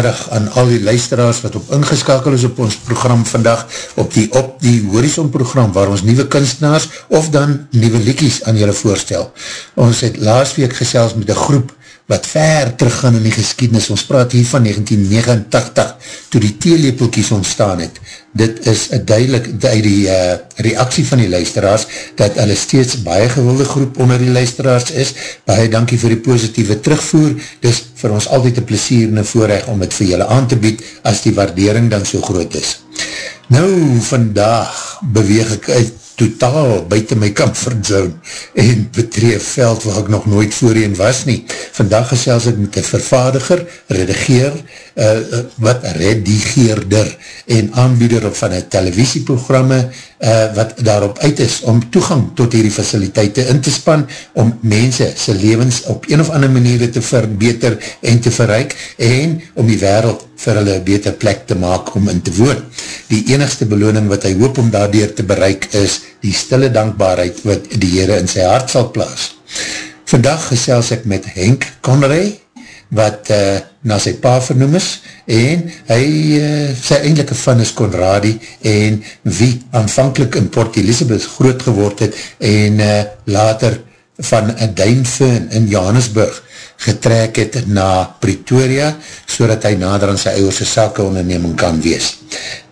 hartelike goeie middag aan al die luisteraars wat op ingeskakel is op ons program vandag, op die op die Horizon program, waar ons nieuwe kunstenaars of dan nieuwe liekies aan julle voorstel. Ons het laas week gesels met een groep wat ver teruggaan in die geskiednis. Ons praat hier van 1989, toe die theelepelkies ontstaan het. Dit is duidelik uit die uh, reaksie van die luisteraars, dat hulle steeds baie gewilde groep onder die luisteraars is. Baie dankie vir die positieve terugvoer. Dis vir ons altyd een plesier en een voorrecht om het vir julle aan te bied, as die waardering dan so groot is. Nou, vandag beweeg ek uit totaal buiten my comfort zone en betreef veld waar ek nog nooit voorheen was nie. Vandag gesels ek met een vervaardiger, redigeer, uh, wat redigeerder en aanbieder van een televisieprogramme uh, wat daarop uit is om toegang tot hierdie faciliteite in te span, om mense sy levens op een of ander manier te verbeter en te verryk en om die wereld vir hulle een beter plek te maak om in te woon. Die enigste beloning wat hy hoop om daardoor te bereik is die stille dankbaarheid wat die Heere in sy hart sal plaas. Vandag gesels ek met Henk Connery, wat uh, na sy pa vernoem is, en hy, uh, sy eindelike fan is Conradi, en wie aanvankelijk in Port Elizabeth groot geword het, en uh, later van Duinfeun in Johannesburg, getrek het na Pretoria, so dat hy nader aan sy ouwerse sake onderneming kan wees.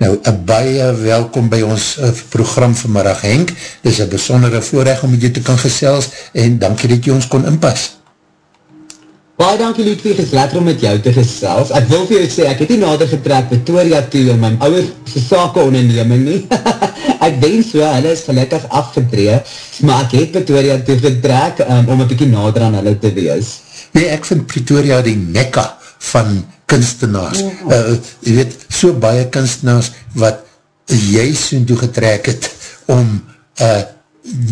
Nou, een baie welkom by ons program vanmiddag Henk, dit is een besondere voorrecht om jy te kan gesels, en dankie dat jy ons kon inpas. Baie dankie Ludwig, is lekker om met jou te gesels. Ek wil vir jou sê, ek het nie nader getrek Pretoria toe in my ouwerse sake onderneming nie. ek denk so, hulle is gelukkig afgetree, maar ek het Pretoria toe getrek um, om een bykie nader aan hulle te wees. Nee, ek vind Pretoria die mekka van kunstenaars. Ja. Uh, jy weet, so baie kunstenaars wat jy soen toegetrek het om uh,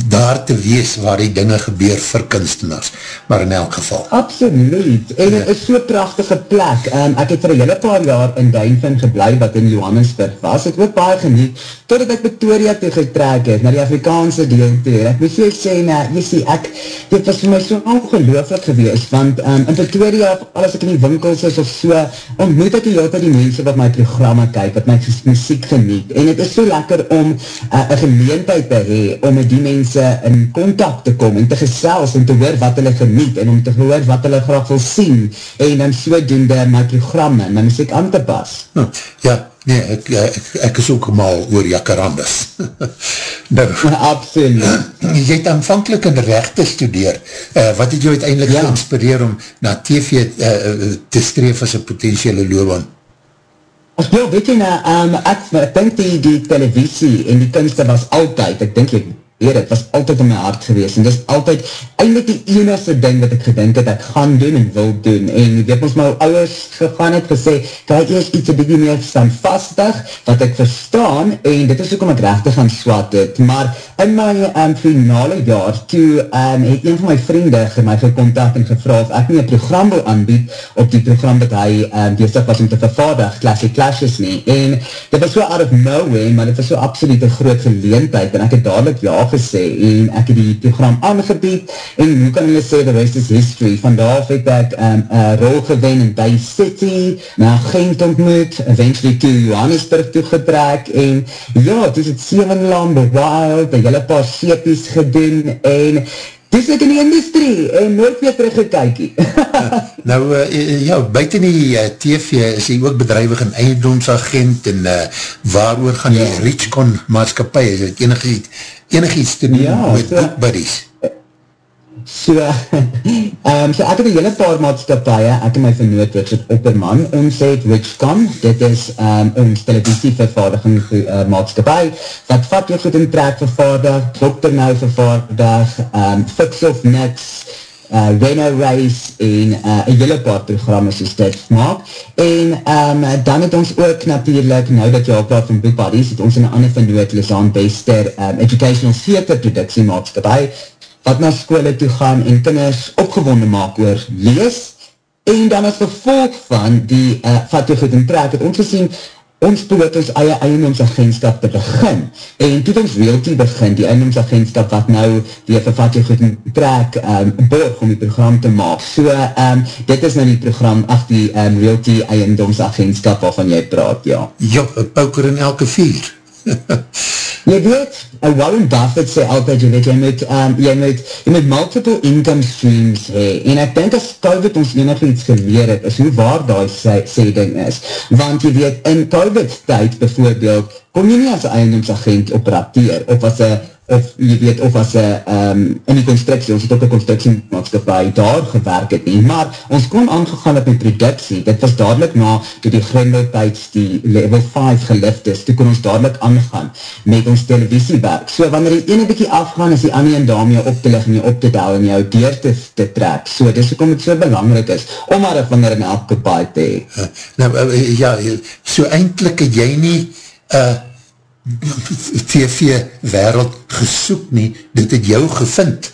daar te wees waar die dinge gebeur vir kunstenaars, maar in elk geval. Absoluut, en het is so'n prachtige plek. Um, ek het vir hele paar jaar in Duinvin geblei, wat in Johannesburg was. Het ook baie geniet, totdat ek Victoria toe getrek het, na die Afrikaanse deel toe. Ek moet so sê, nou, jy sê, ek, dit was vir my so ongelooflik gewees, want um, in Victoria, alles ek in die winkels is of so, ontmoet ek die hele die mense wat my programma kyk, wat my muziek geniet. En het is so lekker om uh, een gemeentheid te hee, om met die mense in contact te kom en te gesels en te hoor wat hulle geniet en om te hoor wat hulle graag wil sien en dan so doen die my programme en my muziek aan te pas. Hm, ja, nee, ek, ek, ek is ook mal oor jakarambes. nou, Absoluut. Jy het aanvankelijk in rechte studeer. Uh, wat het jou uiteindelik ja. geïnspireer om na TV uh, te streef as een potentiële loopbaan? Ja, weet jy nou, um, ek, ek denk die, die televisie en die kunste was altyd, ek denk jy, Heer, het was altyd in my hart gewees, en dit is altyd eindelijk die enigste ding wat ek gedink het, ek gaan doen en wil doen, en ek heb ons my ouders gegaan het gesê, kijk eers iets een beetje meer standvastig, wat ek verstaan, en dit is ook om ek recht te gaan swat het, maar in my um, finale jaar, toe um, het een van my vrienden my gecontact en gevra of ek nie een program wil aanbied, op die program dat hy um, bezig was om te vervaardig, Classic Clashes nie, en dit was so out of nowhere, maar dit was so absoluut een groot geleentheid, en ek het dadelijk ja gesê en ek het die program aangebied en hoe kan hulle sê the rest is history? Van daar het ek um, uh, rol gewen in Bay City na Gent ontmoet eventually to Johannesburg toegetrek en ja, het is het Seven Land Wild, een hele paar seepies gedoen en Dis ek in die industrie en nooit weer teruggekykie. nou, uh, ja, buiten die uh, TV is hy ook bedrijwig in eiendomsagent en uh, waar oor gaan ja. die Richcon maatskapie, is het enig enig iets te doen ja, met so, boekbuddies? So, um, so ek het hele paar maatskapie, ek en my vernoot Richard Opperman, ons het Richcon, dit is um, ons televisievervaardiging uh, maatskapie, wat vat jou goed in trek vervaardig, Dr. Nou vervaardig, um, Fix of Nix, uh, Reno Race en uh, hele paar programme soos dit maak. En um, dan het ons ook natuurlijk, nou dat jy al praat van Bookbodies, het ons in een ander vernoot, Lizaan Bester, um, Educational Theater Productie maatskapie, wat na skole toe gaan en kinders opgewonde maak oor lees, en dan as gevolg van die uh, vat jou goed en trek, het ons gesien, ons behoort ons eie eiendomsagentskap te begin, en toe ons realty begin, die eiendomsagentskap wat nou die vervat jy goed in trek, um, borg om die program te maak, so um, dit is nou die program, ach die um, realty eiendomsagentskap waarvan jy praat, ja. Ja, pauker in elke vier. jy weet, Warren Buffett sê altyd, jy weet, jy moet, um, jy moet, jy moet multiple income streams hee, en ek denk as COVID ons enig iets geleer het, is hoe waar die sê, sê ding is, want jy weet, in COVID tyd, bijvoorbeeld, kom jy nie as eiendomsagent operateer, of as een of jy weet, of as een, um, in die constructie, ons het ook een constructiemaatschappij daar gewerk het nie, maar ons kon aangegaan op die productie, dit was dadelijk na, toe die grendeltijds die level 5 gelift is, toe kon ons dadelijk aangaan met ons televisiewerk, so wanneer die ene bykie afgaan, is die ander en daarom jou op te lig en jou op te dal en jou deur te, te trek, so dis ook om het so belangrijk is, om maar een vinger in elke paai te hee. Nou, eh, ja, so eindelijk het jy nie, eh, uh, TV wereld gesoek nie, dit het jou gevind.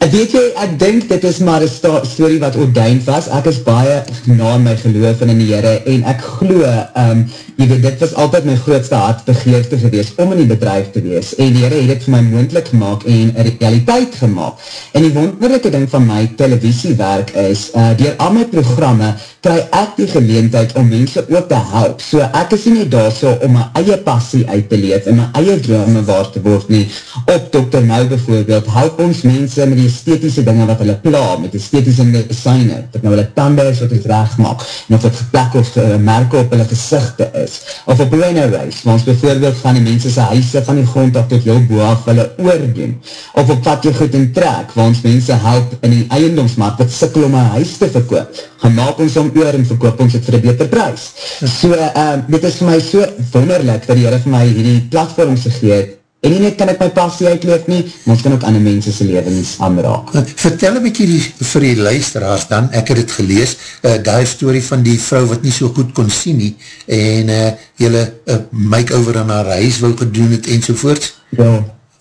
Weet jy, ek denk dit is maar een story wat ordein was, ek is baie na my geloof in die Heere, en ek glo, um, jy weet, dit was altyd my grootste hartbegeerte gewees, om in die bedrijf te wees, en die Heere het dit vir my moendlik gemaakt, en realiteit gemaakt, en die wonderlijke ding van my televisiewerk is, uh, dier al my programme, kry ek die geleentheid om mense ook te help. So ek is nie daar so om my eie passie uit te leef en my eie drome waar te word nie. Op Dr. Nou bijvoorbeeld, help ons mense met die esthetische dinge wat hulle pla, met esthetische designer, dat nou hulle tanden is wat het recht maak, en of het plek of uh, merke op hulle gezichte is. Of op Rhino Race, waar ons bijvoorbeeld van die mense sy huise van die grond af tot jou boaf hulle oordoen. Of op wat jy goed in trek, waar ons mense help in die eiendomsmaat wat sikkel om een huis te verkoop. Gaan maak ons om oor en verkoop ons het vir een beter prijs. So, uh, dit is vir my so wonderlik dat die heren vir my hierdie platform gegeet en nie net kan ek my passie uitleef nie, maar ons kan ook ander mense sy levens aanraak. Vertel een bykie die, vir die luisteraars dan, ek het het gelees, uh, die story van die vrou wat nie so goed kon sien nie, en uh, jylle uh, make-over aan haar huis wil gedoen het enzovoorts. Ja.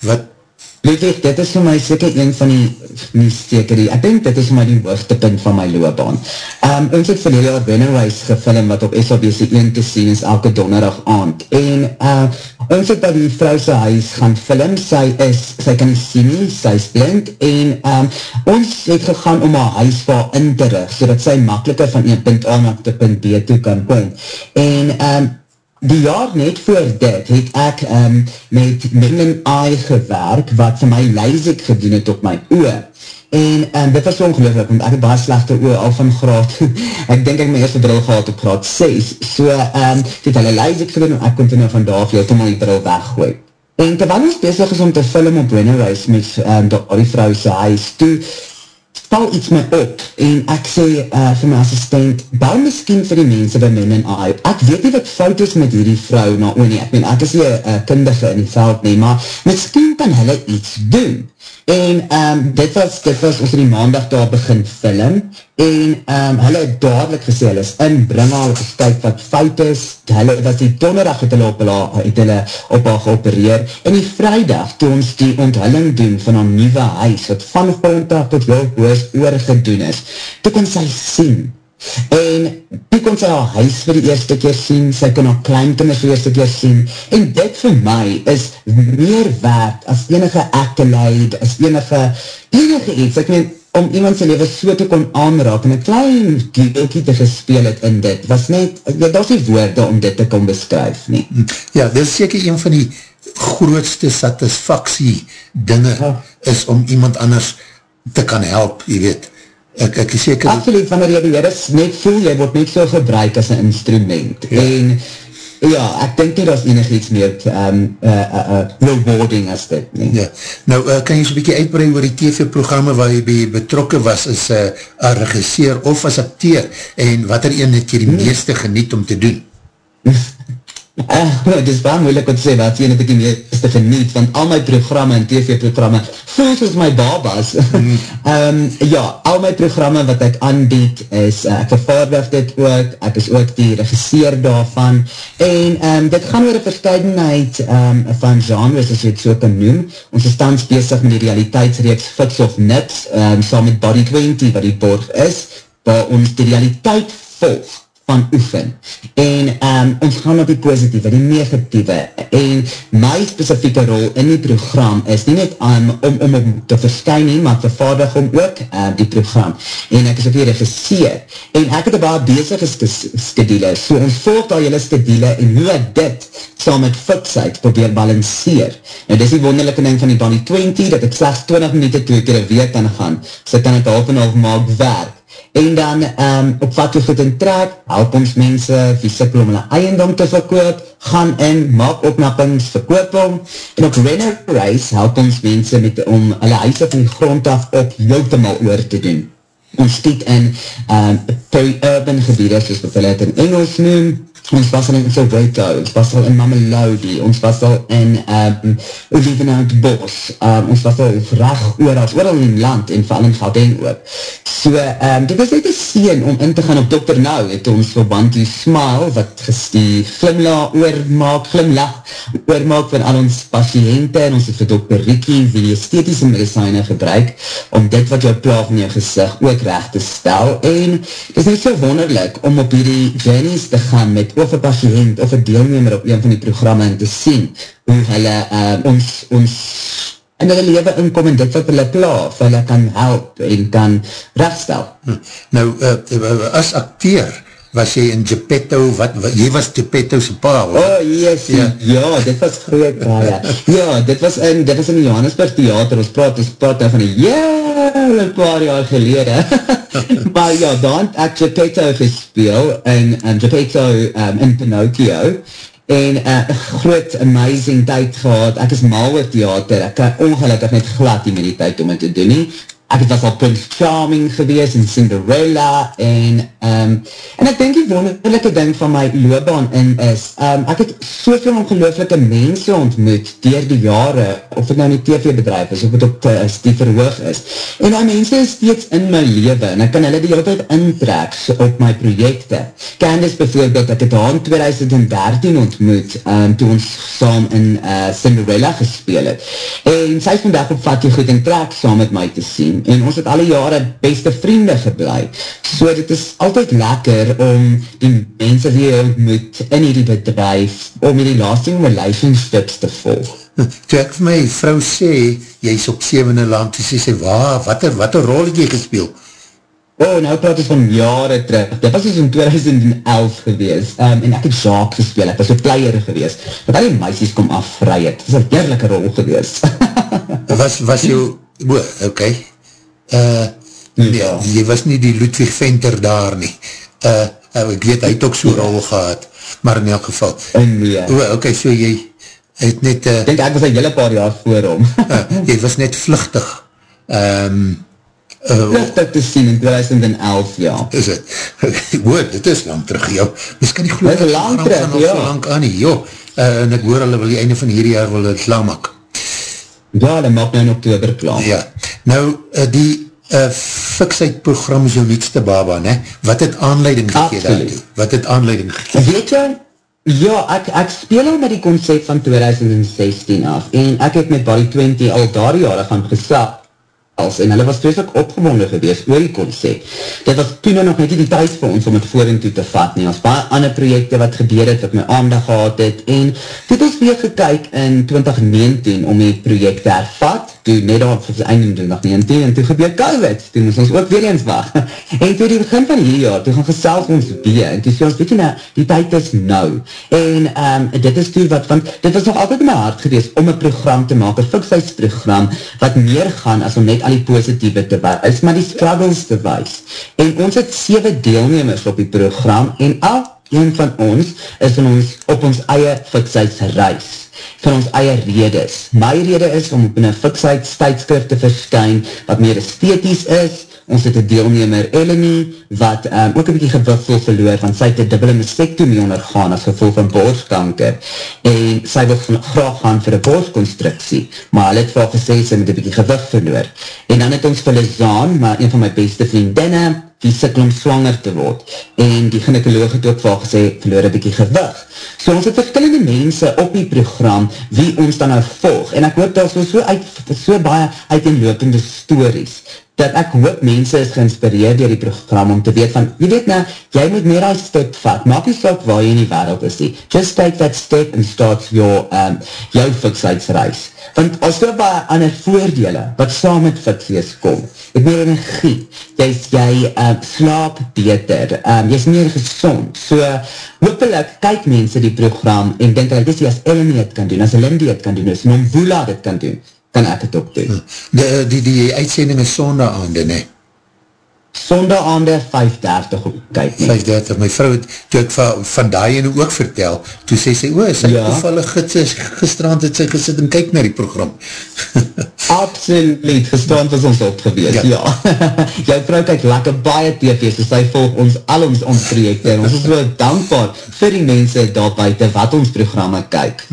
Wat, Weet ek, dit is vir my seker een van die, nie steker die, ek denk dit is my die hoogtepunt van my loopbaan. Um, ons het verlede jaar Winnerwise gefilm wat op SABC 1 te sien is elke donderdag aand. En uh, ons het by die vrouwse huis gaan film, sy is, sy kan nie sien nie, sy is blind, en um, ons het gegaan om haar huis waar in te rug, so dat sy makkeliker van 1 punt A na punt B toe kan kom. En um, Die jaar net voor dit het ek um, met Merlin Eye gewerk wat vir my lijzik gedoen het op my oor. En um, dit was ongelukkig, want ek het baie slechte oor al van graad, ek denk ek my eerste bril gehad op graad 6. So, um, het hulle lijzik gedoen en ek kon toen nou vandaag heel te my bril weggooi. En terwijl ons bezig is om te film op Winnerhuis met um, die vrou sy huis, toe val iets my op en ek sê uh, vir my assistent, bou miskien vir die mense by men en I, ek weet nie wat fout is met hierdie vrou na nou, nie, ek ek is nie uh, kundige in die veld nie, maar miskien kan hulle iets doen. En um, dit was, dit was ons in die maandag daar begin film, en um, hulle het dadelijk gesê, hulle is in, bring al op kyk wat fout is, hulle was die donderdag het hulle op, het hulle op haar geopereer, en die vrijdag, toe ons die onthulling doen van haar nieuwe huis, wat van af tot wel hoos oorgedoen is, toe kon sy sien, en toe kon sy haar huis vir die eerste keer sien, sy kon haar kleinkinders vir die eerste keer sien, en dit vir my is meer waard as enige accolade, as enige, enige iets, ek meen, om iemand sy leven so te kon aanraak, en een klein keelkie te gespeel het in dit, was net, ja, dat is die woorde om dit te kon beskryf, nie. Ja, dit is seker een van die grootste satisfaksie dinge, ja. is om iemand anders te kan help, jy weet, ek, ek is seker... Absoluut, wanneer jy die Heere net voel, jy word net so gebruik as een instrument. Ja. En ja, ek denk nie dat enig iets meer um, uh, uh, uh, rewarding as dit. Nie. Ja. Nou, uh, kan jy so'n bykie uitbreid oor die TV-programme waar jy betrokken was as uh, a regisseer of as acteur en wat er een het jy die hmm. meeste geniet om te doen? Uh, het is baie moeilik om te sê wat jy net ek die meeste geniet, want al my programme en tv-programme voel soos my babas. Mm. um, ja, al my programme wat ek aanbied is, uh, ek vervaardig dit ook, ek is ook die regisseer daarvan, en um, dit gaan oor die verscheidenheid um, van genres, as jy het so kan noem. Ons is thans bezig met die realiteitsreeks Fits of Nips, um, saam met Body 20, wat die borg is, waar ons die realiteit volg van oefen. En um, ons gaan op die positieve, die negatieve. En my specifieke rol in die program is nie net um, om, om, om te verskyn nie, maar vervaardig om ook um, die program. En ek is ook hier regisseer. En ek het baie bezige skedule. So ons volg al jylle skedule en hoe ek dit saam met fiksheid probeer balanceer. En dit is die wonderlijke ding van die Bonnie 20, dat ek slechts 20 minuten twee keer een week kan gaan. So kan ek half en half maak werk en dan um, op wat jy goed in trek, help ons mense wie sikkel om hulle eiendom te verkoop, gaan in, maak opnappings, verkoop om, en op Renner Race help ons mense met, om hulle huise van grond af op heeltemaal oor te doen. Ons stiet in um, peri-urban gebiede, soos wat hulle het in Engels noem, ons was al in Soweto, ons was al in Mamelodi, ons was al in um, Olivenhout Bos, um, ons was al recht oor, als ooral in land, en vooral in Gauteng ook. So, um, dit was net een sien om in te gaan op Dr. Nou, het ons verband die smile, wat die glimla oormaak, glimlach oormaak van al ons patiënte, en ons het vir Dr. Rikkie, wie die esthetische medicijne gebruik, om dit wat jou plaag in jou gezicht ook recht te stel, en het is net so wonderlik om op hierdie journeys te gaan met of een patiënt of een deelnemer op een van die programme en te sien hoe hulle uh, ons, ons in hulle leven inkom en dit wat hulle klaar, of hulle kan help en kan rechtstel. Hm. Nou, uh, as acteer, was jy in Geppetto, wat, wat, jy was Geppetto's pa, hoor? Oh, yes, ja. ja, dit was groot, ja. ja, dit was in, dit was in Johannesburg Theater, ons praat, ons praat daar van die, ja, een paar jaar gelede. maar ja, dan het Geppetto gespeel, in, in Geppetto um, in Pinocchio, en uh, groot amazing tyd gehad, ek is mal oor theater, ek kan ongelukkig net glad die met die tyd om het te doen nie, ek het was al Prince Charming gewees en Cinderella en um, en ek denk die wonderlijke ding van my loopbaan in is um, ek het soveel ongelooflike mense ontmoet dier die jare of het nou in die TV bedrijf is of het op uh, die verhoog is. En die mense is steeds in my leven en ek kan hulle die hele tijd intrek op my projekte. Candice bijvoorbeeld, ek het haar in 2013 ontmoet um, toe ons saam in uh, Cinderella gespeel het. En sy is vandag op vat jy goed in trek saam met my te sien en ons het alle jare beste vriende geblei. So dit is altyd lekker om die mense jy ontmoet in die bedrijf, om die lasting relationships te volg. Toe ek vir my vrou sê, jy is op 7e land, toe sê sy, waar, wat wat er rol het jy gespeel? Oh, nou praat ons van jare terug. Dit was dus in 2011 gewees. Um, en ek het Jacques gespeel, ek was een player gewees. Dat al die meisies kom afvry het. Het is een heerlijke rol gewees. was, was jou... Oe, oké. Okay uh, ja. jy was nie die Ludwig Venter daar nie. Uh, uh, ek weet, hy het ook so rol gehad, maar in elk geval. Nee. O, ok, so jy het net... Uh, ek denk, ek was een hele paar jaar voor hom. uh, jy was net vluchtig. Um, uh, vluchtig te sien in 2011, ja. Is het? Hoor, dit is lang terug, jou. Misschien die geloof, dit is lang terug, ja. So lang aan nie, joh. Uh, en ek hoor hulle wil die einde van hierdie jaar wil het lang maak. Ja, dat maak nou in oktober klaar. Ja, nou uh, die uh, fiksheid program is jou nietste baba, ne? Wat het aanleiding gegeen daartoe? Wat het aanleiding gegeen? Weet jy, ja, ek, ek speel al met die concept van 2016 af en ek het met Body 20 al daar jare gaan gesap en hulle was vreselik opgewonde gewees oor die concept. Dit was toen nou nog net die tijd vir ons om het voor en toe te vat nie. Ons baie ander projekte wat gebeur het, wat my aandag gehad het en dit is weer gekyk in 2019 om die project te hervat toe net op vir einde nog nie en toe, en toe gebeur COVID, toe moest ons ook weer eens wacht. En toe die begin van hier jaar, toe gaan gesels ons weer, en toe sê ons, weet jy nou, die tijd is nou. En um, dit is toe wat, want dit was nog altijd in my hart geweest om een program te maak, een fikshuisprogram, wat meer gaan as om net al die positieve te wees, maar die struggles te wees. En ons het 7 deelnemers op die program, en al een van ons is in ons, op ons eie fikshuisreis van ons eie redes. My rede is om op een fiksheidstijdskrift te verskyn wat meer esthetisch is. Ons het een deelnemer Eleni wat um, ook een beetje gewiffel verloor want sy het een dubbele mastectomie ondergaan as gevolg van borstkanker en sy wil graag gaan vir een borstconstructie maar hy het wel gesê sy moet een beetje gewicht verloor. En dan het ons vir Lizaan, maar een van my beste vriendinne die sikkel om swanger te word. En die gynekoloog het ook wel gesê, verloor een bykie gewig. So ons het verskillende mense op die program, wie ons dan nou volg. En ek hoop dat so, so, uit, so baie uiteenlopende stories, dat ek hoop mense is geïnspireerd door die program om te weet van, jy weet nou, jy moet meer als step vat, maak nie stap waar jy in die wereld is die, just take that step and start your, um, jou fiksheidsreis. Want as jy baie ander voordele, wat saam met fikshees kom, het meer energie, jy, jy um, slaap beter, um, jy is meer gezond, so, hopelijk kyk mense die program en denk dat dit as Ellen het kan doen, as Lindy het kan doen, as Nombula het kan doen, kan ek het ook doen. Die, die, die uitsending is sonde aande, nee? Sonde aande 5.30 kyk nie. 5.30, my vrou het, toe ek van, van die ene ook vertel, toe sê sy, oe, sy ja. toevallig gestrand het sy gesit en kyk na die program. Absoluut, gestrand was ons op gewees, ja. ja. Jou vrou kyk lekker baie tv, so sy volg ons al ons ons projekte, en ons is so dankbaar vir die mense daar buiten wat ons programma kyk.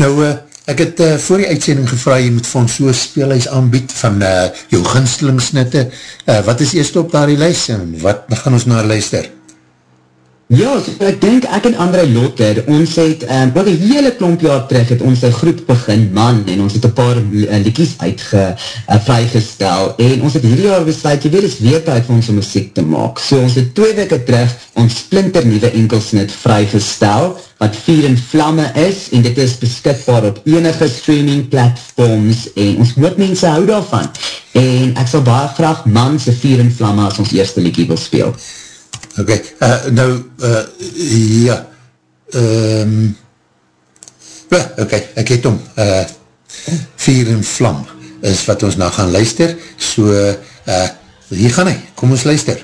Nou, uh, Ek het uh, voor die uitsending gevraag, jy moet vir ons so'n speelhuis aanbied van uh, jou ginstelingsnitte. Uh, wat is eerst op daar die lijst en wat gaan ons naar luister? Ja, ek denk ek en André Lotter, ons het, um, wat een hele klomp jaar terug het ons een groep begin, man, en ons het een paar uh, liedjes uitge, uh, vrygestel, en ons het hierdie jaar besluit, jy weet, is weer tijd vir ons om muziek te maak. So ons het twee weke terug ons splinter nieuwe enkelsnit vrygestel, wat vier in vlamme is, en dit is beskikbaar op enige streaming platforms, en ons hoop mense hou daarvan. En ek sal baie graag man se vier in vlamme as ons eerste liedje wil speel. Ok, uh, nou, uh, ja, um, ja, ok, ek het om, uh, vier en vlam is wat ons nou gaan luister, so, uh, hier gaan hy, kom ons luister.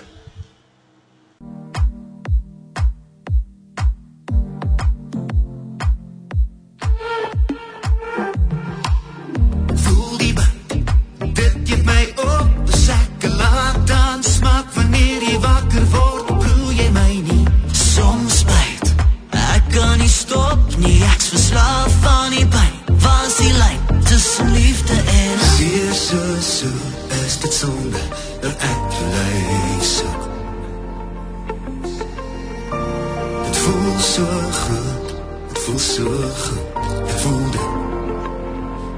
verslaaf van die pijn Was die lijn tussen liefde en Seer so, so is dit sonde Dat ek leid so Het voel so goed Het voel so goed Ek voel dit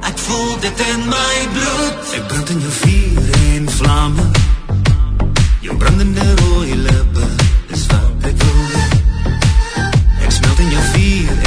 Ek voel dit in my bloed. Ek brand in jou vier en vlamme Jou brandende rooie lippe Is wat ek wil. Ek smelt in jou vier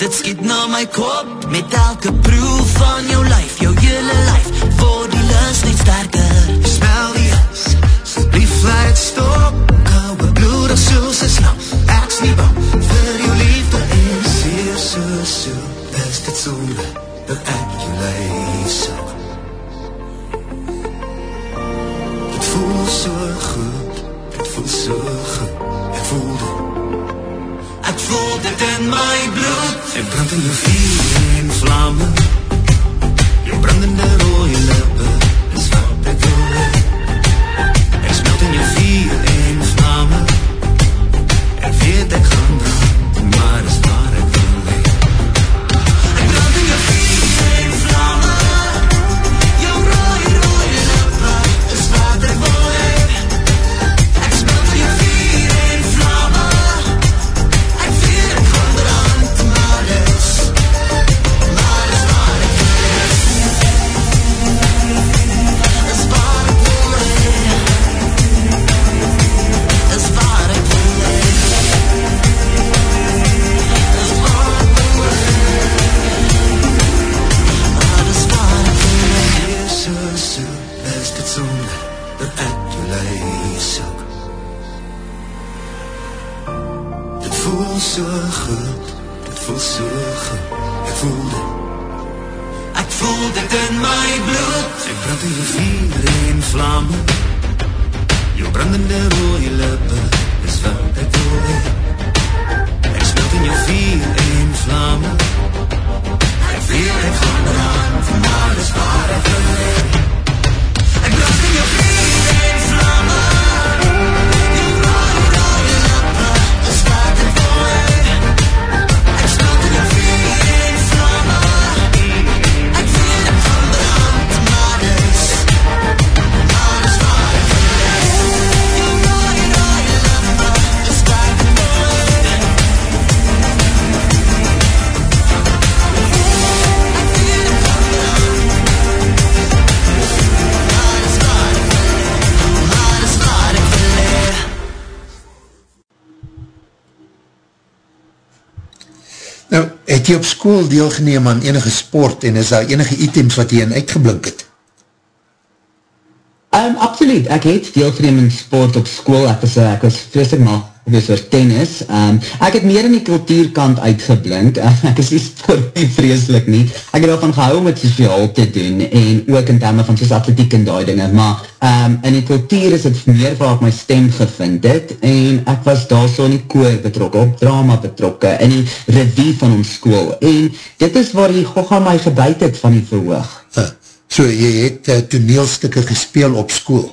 Dit skiet na my kop Met elke proef van jou lyf Jou jylle lyf. Word die lus net sterker. Smel die huis Soblief laat het stop. Kouwe bloed as soos is lang Ek's nie bang Vir jou liefde is hier so so. Is dit sonde Dat ek jou lees sal Het voel so goed Het voel so goed. Ek voel dit. Ek voel dit in my bloed en brand in de vuur en vlammen. Jy op school deelgeneem aan enige sport en is daar enige items wat jy in uitgeblink het? Um, absoluut, ek het deelgeneem in sport op school, ek was, ek was vreselik mal wees oor tennis. Um, ek het meer in die kultuurkant uitgeblink. ek is nie sport vreselik nie. Ek het daarvan gehou om het sociaal te doen en ook in termen van soos atletiek en die dinge. Maar um, in die kultuur is het meer waar ek my stem gevind het en ek was daar so in die koor betrokken, op drama betrokken, in die revie van ons school. En dit is waar die gogga my gebuid het van die verhoog. So jy het uh, toneelstukke gespeel op school?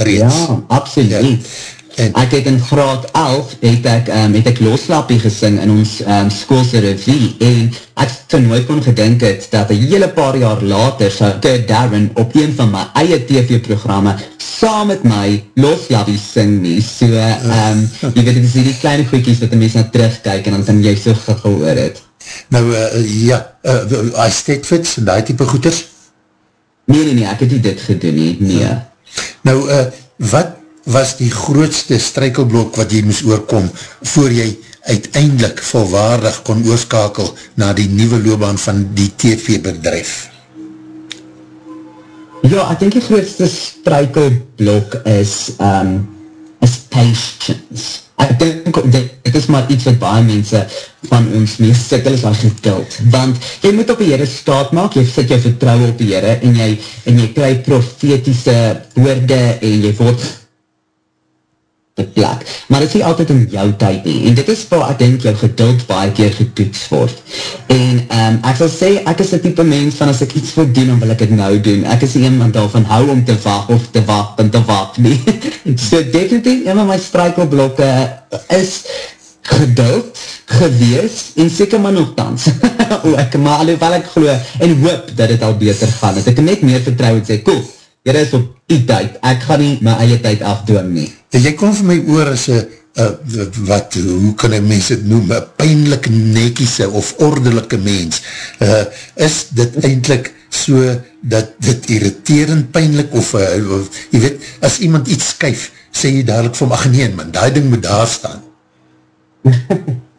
Reeds. Ja, absoluut. Ja. En, ek het in graad 11 het ek, um, het ek loslapie gesing in ons um, schoolse revie en ek van nooit kon gedink het dat een hele paar jaar later sou Kurt Darren op een van my eie tv-programme saam met my loslapie sing nie. So, um, jy weet, het is die kleine goeikies wat die mens na terugkijk en dan kan jy so gehoor het. Nou, uh, ja, uh, I stayed fit, so die type goeders? Nee, nee, nee, ek het nie dit gedoen nie, nee. Ja. Nou, uh, wat was die grootste strykelblok wat jy moes oorkom voor jy uiteindelik volwaardig kon oorskakel na die nieuwe loopbaan van die TV-bedrijf? Ja, ek denk die grootste strykelblok is, um, is patience. Ek denk, dit is maar iets wat baie mense van ons mee sikkel is al geduld. Want jy moet op die Heere staat maak, jy sit jou vertrouwe op die Heere en jy, en jy krijg profetiese woorde en jy word plek, maar dit is altyd in jou tyd nie, en dit is waar ek denk jou geduld baie keer getoets word, en um, ek sal sê, ek is die type mens van as ek iets wil doen, dan wil ek het nou doen, ek is iemand daarvan hou om te wacht, of te wacht, en te wacht nie, so definitief, een van my strijkelblokke is geduld, gewees, en seker maar nogthans, ek, maar alhoewel ek geloof, en hoop dat het al beter gaan, dat ek net meer vertrouw en sê, cool, Jy is op die tyd, ek gaan nie my eie tyd afdoen nie. En jy kom vir my oor as een, uh, wat, hoe kan een mens het noem, een pijnlijke nekiese of ordelike mens. Uh, is dit eindelijk so dat dit irriterend pijnlijk of, uh, of, jy weet, as iemand iets skuif, sê jy dadelijk van, ach nee man, die ding moet daar staan.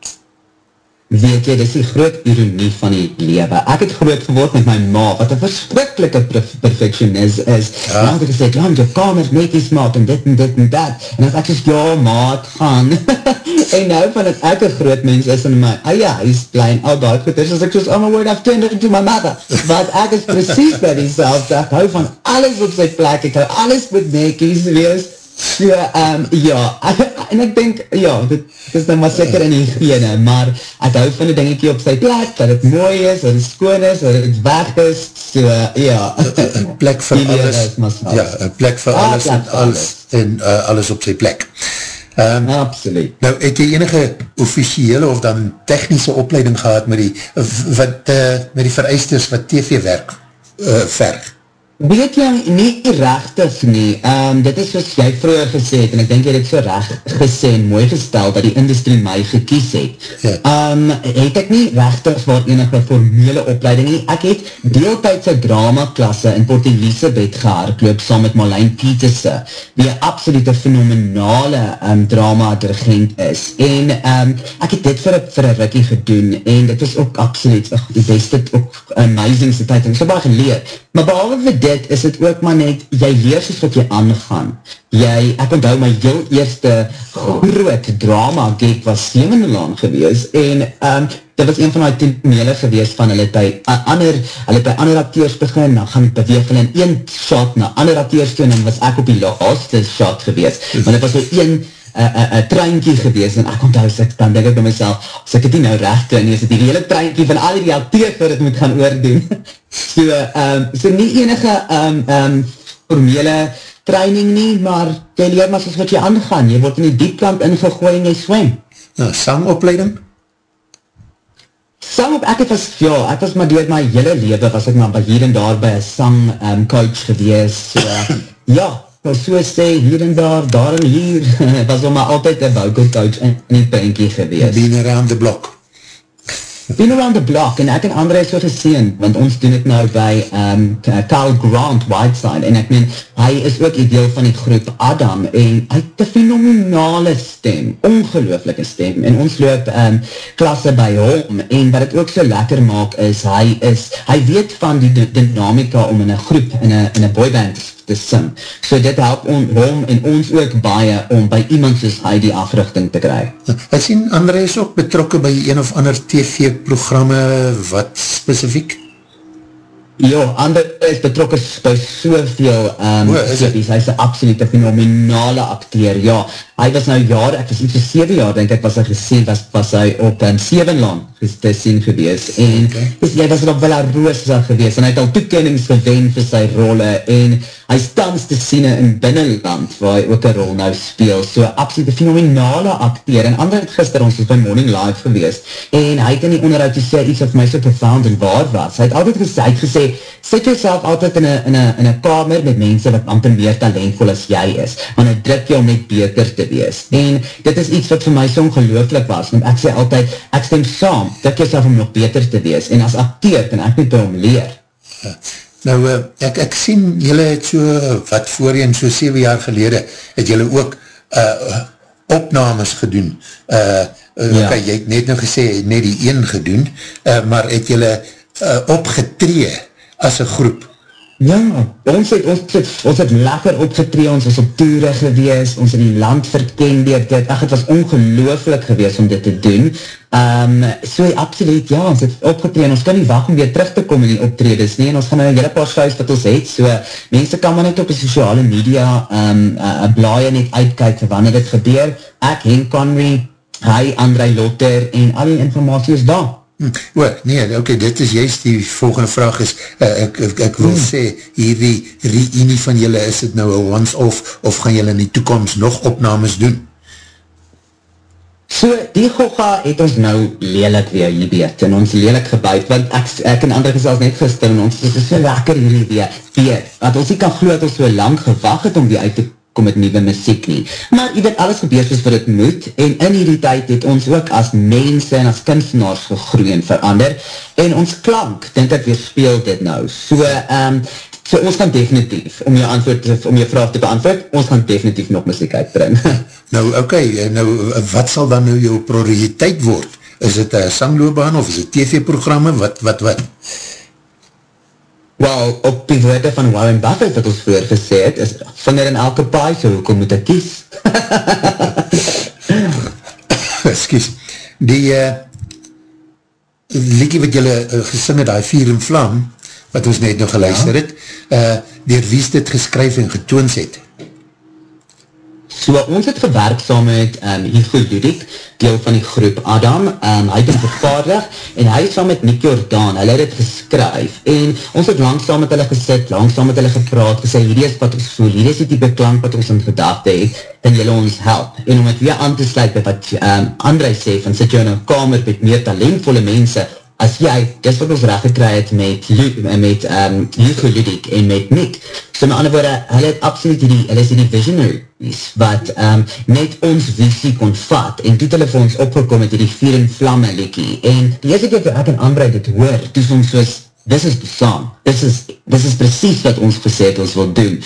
weet jy, dit is die groot ironie van die lewe. Ek het groot geword met my ma, wat een verskrikkelijke perfectionist is. Ja. En ek het gesê, ja, jou kamer net iets maak, en dit en dit en dat. En as ek sê, ja, maat, gaan. en nou van het ek een groot mens is in my eie huis plein, al die goed is, as ek soos, oh my word, I've turned it into my mother. Want ek is precies by die selfde, ek hou van alles op sy plek, ek hou alles met nekies wees, So, um, ja, en ek denk, ja, dit is nou maar seker in die gene, maar ek hou van die dingetje op sy plek, dat het mooi is, dat het skoon is, dat het weg is, so, ja. Een plek vir alles, ja, een plek vir ah, alles, en, alles, en uh, alles op sy plek. Um, Absoluut. Nou, het jy enige officiële of dan technische opleiding gehad met die, wat, uh, met die vereisters wat TV-werk uh, verg? Weet jy nie rechtig nie, um, dit is wat jy vroeger gesê het, en ek denk jy het so recht gesê en mooi gestel, dat die industrie my gekies het. Ja. Um, het ek nie rechtig voor enige formele opleiding nie, ek het deeltijdse drama klasse in Port Elizabeth gehaarkloop, saam met Marlijn Pieterse, die een absolute fenomenale um, drama dirigent is, en um, ek het dit vir een rikkie gedoen, en dit was ook absoluut, ach, die beste, ook amazingste tijd, en so baie geleerd, maar behalve vir dit, is het ook maar net, jy leer soos wat jy aangaan. Jy, ek onthou my heel eerste groot drama gig was Semenlaan gewees en um, dit was een van die tonele gewees van hulle by ander, hulle by ander acteurs begin, dan gaan beweeg hulle in een shot na ander acteurs toe en was ek op die laaste shot gewees. Want het was so een een treinkie gewees en ek onthou ek dan denk ek by myself, as ek het nie nou recht doen, is het die hele treinkie van al die acteurs wat het moet gaan oordoen. so, um, so nie enige um, um, formele training nie, maar jy leer maar soos wat jy aangaan, jy word in die diepkant ingegooi en jy swem. Nou, sangopleiding? Sang op, ek het was, ja, ek was maar door my hele leven, was ek maar hier en daar by een sang um, coach gewees, so, ja, maar so sê, hier en daar, daar en hier, was om maar altyd een vocal coach in, in die pinkie gewees. Been around the block. Been around the block, en ek en André is so geseen, want ons doen het nou by um, Carl Grant Whiteside, en ek meen, hy is ook die deel van die groep Adam en hy het een fenomenale stem, ongelooflike stem en ons loop um, klasse by hom en wat het ook so lekker maak is, hy is, hy weet van die dynamika om in een groep, in een boyband te sing. So dit help on, hom en ons ook baie om by iemand soos hy die africhting te kry. Ek sien, André is ook betrokken by een of ander TV-programme, wat specifiek? Ja, Ander is betrokken by soveel um, series, hy is een absolute fenomenale acteer, ja, hy was nou jare, ek was iets vir 7 jaar, denk ek, was hy gesien, was, was hy op um, Sevenland te sien gewees, en okay. is, hy was op Villa Rosa gewees, en hy het al toekennings gewen vir sy rolle, en hy stans te sien in binnenland, waar hy ook een rol nou speel, so absolute fenomenale acteer, en Ander het gister ons by Morning Live gewees, en hy het in die onderhoud gesê, iets of my so profound en waar was, hy het altijd gesê, hy het gesê, sit jouself altijd in een, in, een, in een kamer met mense wat amper meer talentvol as jy is, want het druk jou om net beter te wees. En dit is iets wat vir my so ongelooflik was, want ek sê altyd, ek stem saam, druk jouself om nog beter te wees, en as acteer kan ek by hom leer. Ja. Nou, uh, ek, ek sien, jylle het so, wat voorheen, so 7 jaar gelede, het jylle ook uh, opnames gedoen. Uh, uh, ja. okay, jy het net nou gesê, net die een gedoen, uh, maar het jylle uh, opgetree as een groep. Ja, ons het, ons het, ons het lekker opgetree, ons was op toere gewees, ons het die land verkend door dit, ach, het was ongelooflik gewees om dit te doen. Um, so, absoluut, ja, ons het opgetree, en ons kan nie wacht om weer terug te kom in die optredes, nie, en ons gaan nou een hele paar schuis wat ons het, so, mense kan maar net op die sociale media um, uh, blaie net uitkijk wanneer dit gebeur, ek, Henk Conry, hy, André Lotter, en al die informatie is daar. Hm, o, nee, ok, dit is juist die volgende vraag is, uh, ek, ek, ek wil hmm. sê, hierdie reunie van julle, is het nou een once-off, of gaan julle in die toekomst nog opnames doen? So, die gogga het ons nou lelik weer hier weet, en ons lelik gebuid, want ek, ek en ander gesels net gister, en ons is so lekker hier weer, weet, want ons nie kan glo dat ons so lang gewacht het om die uit te kom met nieuwe muziek nie. Maar jy weet, alles gebeur soos wat het moet, en in die tijd het ons ook as mense en as kunstenaars gegroei en verander, en ons klank, denk ek, weer speel dit nou. So, um, so ons kan definitief, om jou, antwoord, om jou vraag te beantwoord, ons kan definitief nog muziek uitbring. nou, oké, okay, nou, wat sal dan nou jou prioriteit word? Is het een sangloobaan, of is het tv-programme, wat, wat, wat? Wel, op die woorde van Warren Buffett wat ons vroeger gesê het, is vinger in elke paai, so hoekom moet ek kies? Excuse. Die uh, liedje wat jylle uh, gesing het, die vier en vlam, wat ons net nog geluister ja. het, uh, dier wie is dit geskryf en getoons het? So ons het gewerk saam met um, Hugo Ludik, deel van die groep Adam, um, hy het hem vervaardig, en hy saam met Nick Jordaan, hy het het geskryf, en ons het langsaam met hulle gesit, langsaam met hulle gepraat, gesê, hierdie is wat ons voel, hierdie is die beklank wat ons in gedachte het, en jylle ons help, en om het weer aan te sluit met wat um, André sê, van sit jy in een kamer met meer talentvolle mense, as jy, dis wat ons recht gekry het met, met um, Hugo Ludik en met Nick, so met ander woorde, hulle het absoluut die, hulle is die visionaries, wat um, net ons visie kon vat, en toe hulle vir ons opgekom het, die vier en vlamme liekie, en die eerste keer ek en André dit hoor, toe ons soos, dis is die song, dis is, dis is precies wat ons gesê het ons wil doen,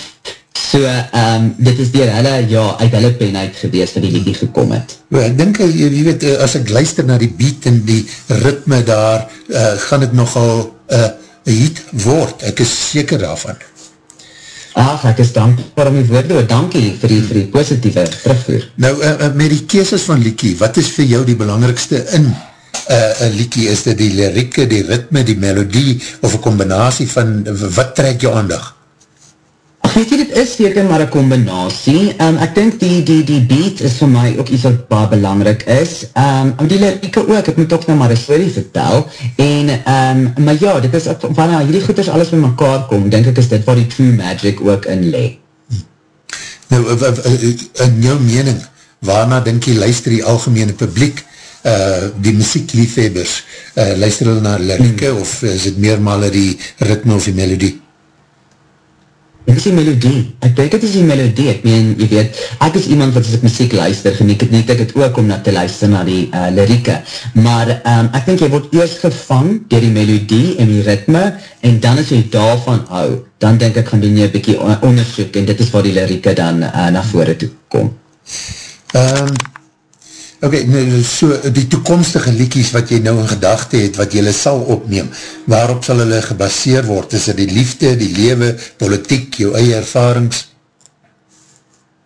So, um, dit is dier hulle, ja, uit hulle pen uit gewees vir die liedie gekom het. Ja, ek denk, eh, jy weet, eh, as ek luister na die beat en die ritme daar, uh, gaan het nogal uh, heat word. Ek is seker daarvan. Ach, ek is dankbaar om die woord door. Dankie vir die, vir die positieve terugvoer. Nou, uh, met die keeses van Likie, wat is vir jou die belangrikste in uh, een Likie? Is dit die lirieke, die ritme, die melodie, of een combinatie van, wat trek jou aandag? Weet jy, dit is zeker maar een combinatie. Um, ek denk die, die, die beat is vir my ook iets wat baar belangrijk is. Um, die lirieke ook, ek moet ook nou maar een story vertel. En, um, maar ja, dit is, wanneer hierdie goed is alles met mekaar kom, denk ek is dit waar die true magic ook in le. Nou, in jou mening, waarna denk jy luister die algemene publiek, uh, die muziekliefhebbers, uh, luister hulle na lirieke, hmm. of is het meermale die ritme of die melodie? Dit is die melodie. Ek denk het is die melodie. Ek meen, jy weet, ek is iemand wat as ek muziek luister, geniek het niet, ek het ook om na te luister na die uh, lirieke. Maar um, ek denk, jy word eerst gevang door die melodie en die ritme, en dan as jy daarvan hou, dan denk ek, gaan doen jy een bykie onderzoek, en dit is waar die lirieke dan uh, na vore toe kom. Um, Ok, nou, so die toekomstige liekies wat jy nou in gedachte het, wat jylle sal opneem, waarop sal hulle gebaseer word? Is dit die liefde, die lewe, politiek, jou eie ervarings?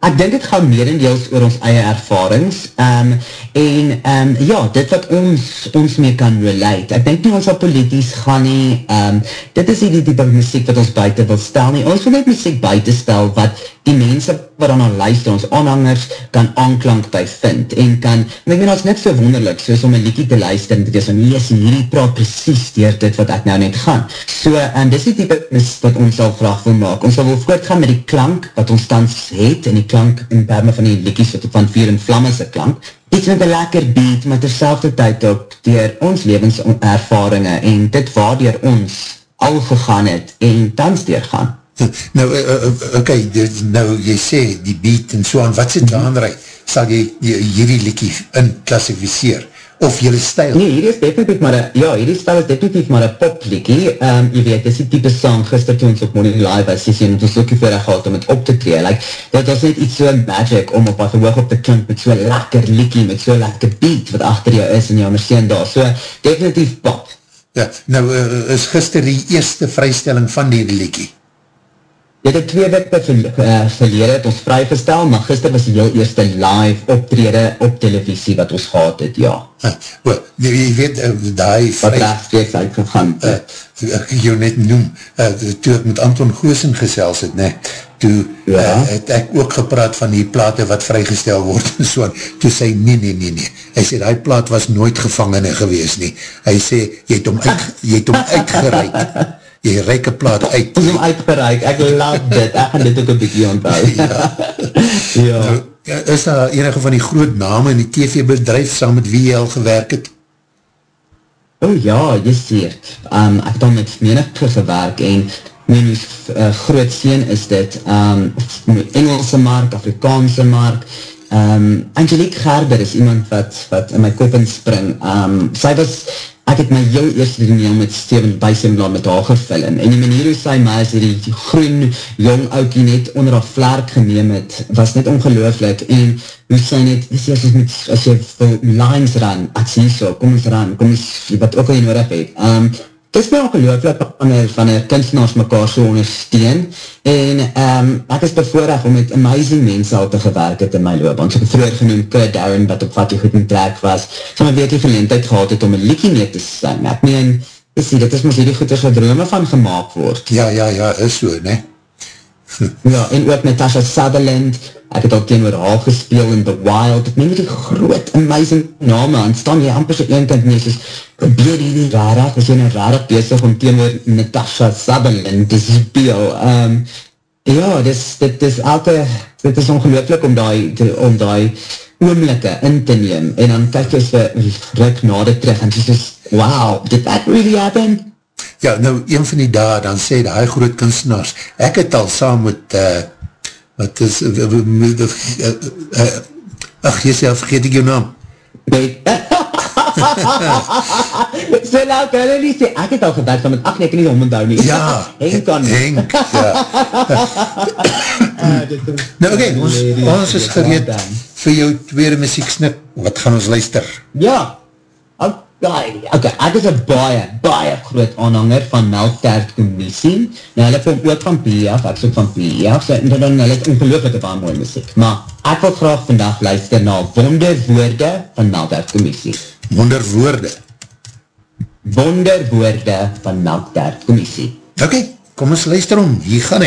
Ek denk het gaan meer in deels oor ons eie ervarings, um, en um, ja, dit wat ons, ons mee kan relate. Ek denk nie ons al politisch gaan nie, um, dit is die type muziek wat ons buiten wil stel nie. Ons wil net muziek buiten stel wat die mense wat dan al luister, ons aanhangers, kan aanklank by vind, en kan, en ek meen, ons net so wonderlik, soos om een liekie te luister, en te wees van, yes, en hierdie praat precies dier dit wat ek nou net gaan. So, en dis die type wat ons al vraag wil maak. Ons wil voortgaan met die klank, wat ons tans het, en die klank in termen van die liekies, wat van vier en vlamme se klank, iets met een lekker beat, maar terselfde tyd ook, dier ons levenservaringen, en dit waar dier ons al gegaan het, en tans dier gaan. Nou, uh, uh, ok, dit, nou jy sê die beat en so aan, wat sê daanrij, sal jy, jy hierdie liekie in klassificeer? Of jylle stijl? Nee, hierdie is definitief maar een, ja, hierdie stijl is definitief maar een pop liekie. Um, jy weet, dit is die type song, gister toen ons op Morning Live was, sê en ons ook veel gehad om het op te tree. Like, dat was net iets so magic om op wat hoog op te klink met so lekker liekie, met so lekker beat wat achter jou is en jou ondersteun daar. So, definitief pop. Ja, nou uh, is gister die eerste vrystelling van die liekie. Dit het twee weke uh, verlede het ons vrygestel, maar gister was die heel eerste live optrede op televisie wat ons gehad het, ja. Uh, well, jy weet, uh, die vry... Wat rechtstreeks uitgegaan. Uh, ek jou net noem, uh, toe ek met Anton Goosen gesels het, nee, toe ja. uh, het ek ook gepraat van die plate wat vrygestel word en so, toe sê, nee, nee, nee, nee, hy sê, die plaat was nooit gevangene gewees nie, hy sê, jy het om, uit, jy het om uitgereik, jy reike plaat uit. Ons om uitgereik, ek love dit, ek gaan dit ook een bykie onthou. ja. ja. Nou, ja, is daar enige van die groot name in die TV-bedrijf saam met wie jy al gewerk het? Oh ja, jy seer. Um, ek het al met menigte gewerk en my uh, groot sien is dit um, Engelse mark, Afrikaanse mark, Um, Angelique Gerber is iemand wat, wat in my kop inspring. Um, sy was, ek het my heel eerste dingeel met Steven Bijsemlaar met haar gevullen, en die manier hoe sy my as die, groen jong oukie net onder haar vlerk geneem het, was net ongelooflik, en hoe sy net, as jy, as jy, as jy lines ran, ek sê so, kom ons ran, kom ons, wat ook al jy nodig het, um, Het is my ongelooflik wanneer, wanneer kunstenaars mekaar so ondersteun en um, ek is bevoorrecht om met amazing mense al te gewerk het in my loop, so ek vroeger genoemd Kurt Darren wat op wat die goed in trek was, so my weekie geleentheid gehad het om een liekie mee te sing. Ek meen, is die, dit is mys hierdie goeders wat drome van gemaakt word. Ja, ja, ja, is so, ne? ja, en ook Natasha Sutherland, ek het al teen oor haar gespeel in The Wild, ek neem die groot, amazing name, en staan jy amper so een kant nie, soos, probeer die die rarig, is jy nou rarig bezig om teen oor Natasha Sutherland te speel, um, ja, dis, dit is elke, dit is ongelooflik om die, om die oomlikke in te neem, en dan kijk jy so, ruk na dit terug, en soos, wow, did that really happen? Ja, nou, een van die daar, dan sê die groot kunstenaars, ek het al saam met, uh, wat is, uh, uh, uh, ach, jy sê, vergeet ek jou naam. Nee. so nou, kan hulle nie sê, ek het al gewerkt met, ach nee, ek nie om onthou nie. Ja, Henk kan. Henk, ja. nou, oké, okay, ons, ons is gereed vir jou tweede muzieksnip, wat gaan ons luister? Ja, Oké, okay, ek is een baie, baie groot aanhanger van Melktert Commissie. Nou, hulle kom ook van PF, ek is ook van PF, so, en dan hulle is ongelooflijk baie mooie muziek. Maar ek wil graag vandag luister na Wonderwoorde van Melktert Commissie. Wonderwoorde? Wonderwoorde van Melktert Commissie. Okay, kom ons luister om, hier gaan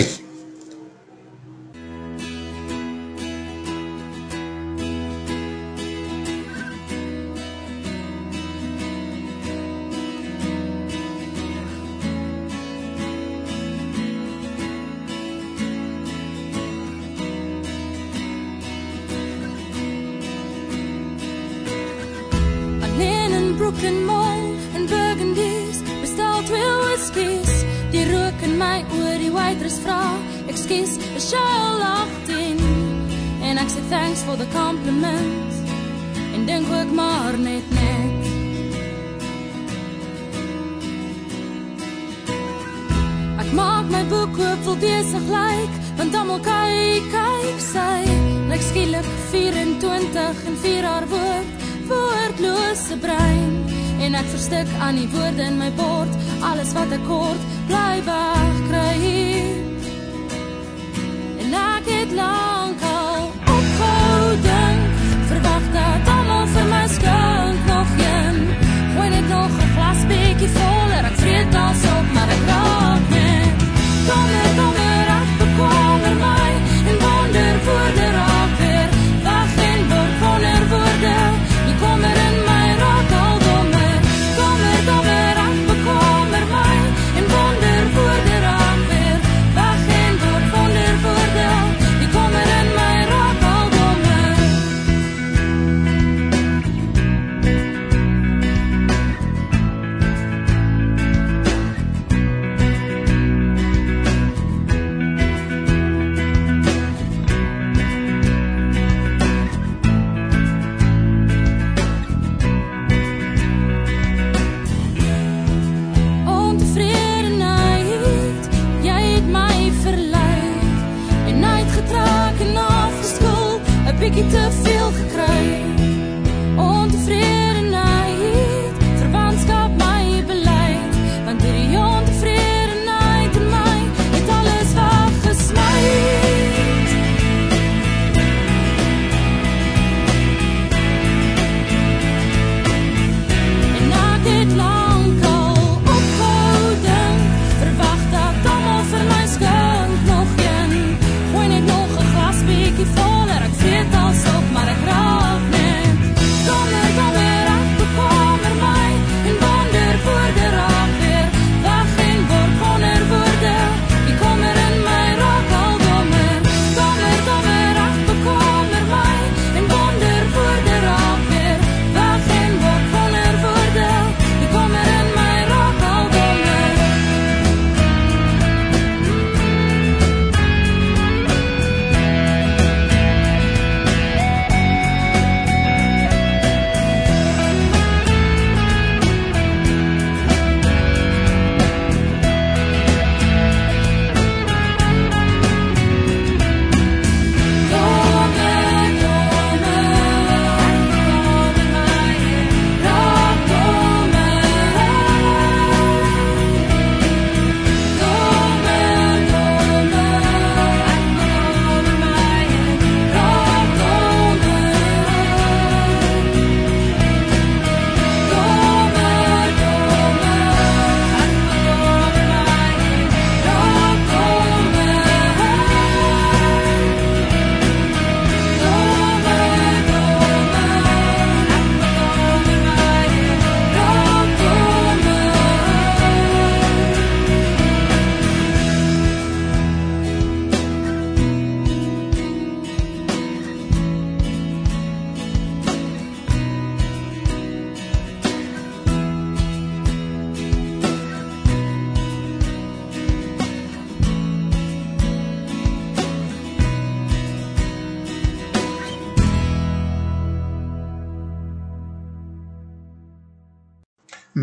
pick it up.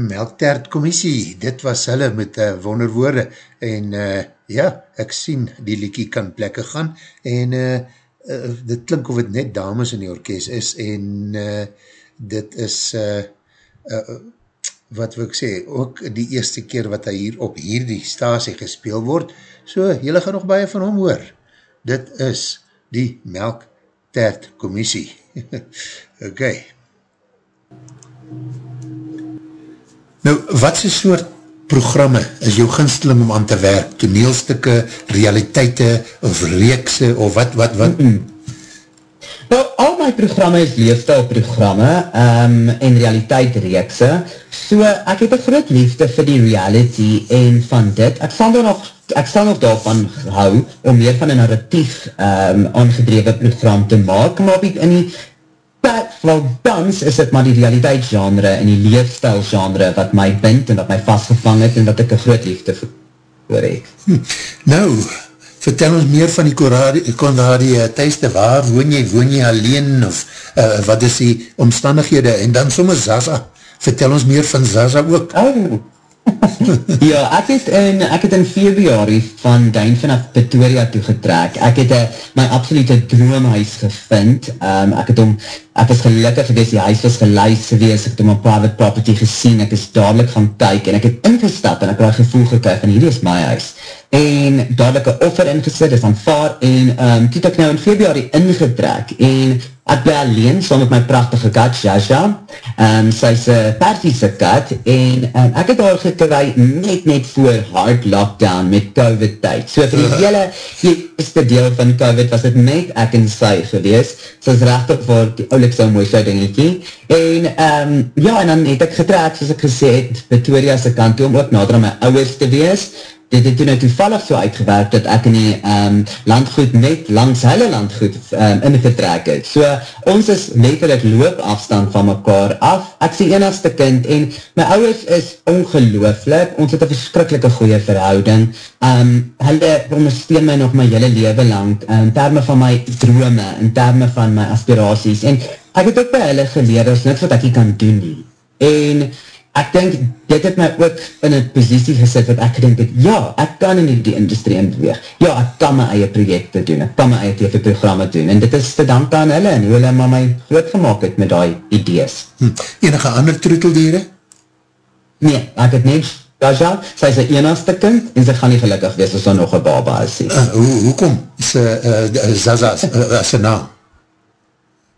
Melktaartcommissie, dit was hulle met uh, wonderwoorde en uh, ja, ek sien die liekie kan plekke gaan en uh, uh, dit klink of het net dames in die orkest is en uh, dit is uh, uh, wat wil ek sê, ook die eerste keer wat hy hier op hierdie stasie gespeel word, so jylle gaan nog baie van hom hoor. Dit is die Melktaartcommissie. ok. Thank you. Nou, wat is soort programme is jou ginsteling om aan te werk? Toneelstukke, realiteite, of reekse, of wat, wat, wat? Mm -mm. Nou, al my programme is leefstijlprogramme um, ehm, en realiteitreekse, so ek het een groot liefde vir die reality en van dit, ek sal nog, ek sal nog daarvan hou om meer van een narratief um, aangedrewe program te maak, maar in die wel dans is het maar die realiteitsgenre en die leefstijlgenre wat my bind en wat my vastgevang het en wat ek een groot liefde voor het. Hm. Nou, vertel ons meer van die Conradie eh, thuisde, waar woon jy, woon jy alleen of uh, wat is die omstandighede en dan sommer Zaza, vertel ons meer van Zaza ook. Oh, ja, ek het in, ek het in februari van Duin vanaf Pretoria toegetrek. Ek het eh, my absolute droomhuis gevind. Um, ek het om, ek is gelukkig gewees, die huis was geluid gewees, ek het om een private property gesien, ek is dadelijk gaan kyk, en ek het ingestap, en ek het gevoel gekryg, en hierdie is my huis. En dadelijk een offer ingesit, is aanvaar, en um, toe het ek nou in februari ingetrek, en Ek bly alleen, so met my prachtige kat, Jaja. Um, sy is een persiese kat, en um, ek het haar gekry net net voor hard lockdown met COVID tyd. So vir die hele eerste deel van COVID was het net ek en sy gewees. So is rechtig voor die oulik so mooi so dingetje. En um, ja, en dan het ek getrek, soos ek gesê het, Victoria'se kant toe, om ook nader aan my ouders te wees dit het toen nou toevallig so uitgewerkt dat ek in die um, landgoed net langs hulle landgoed um, ingetrek het. So, ons is letterlijk loopafstand van mekaar af. Ek sê enigste kind en my ouders is ongelooflik. Ons het een verskrikkelijke goeie verhouding. Um, hulle ondersteun my nog my hele leven lang in termen van my drome, in termen van my aspiraties. En ek het ook by hulle geleer, dat is niks wat ek hier kan doen nie. En ek denk, dit het my ook in een positie gesit, wat ek gedink het, ja, ek kan in die industrie inbeweeg, ja, ek kan my eie projekte doen, ek kan my eie TV-programme doen, en dit is te dank aan hulle, en hoe hulle maar my groot gemaakt het met die idees. Hm. Enige ander troeteldieren? Nee, ek het net, Kaja, sy is een enigste kind, en sy gaan nie gelukkig wees, as sy nog een baba is. Uh, hoe, hoekom? Sy, uh, Zaza, uh, sy naam?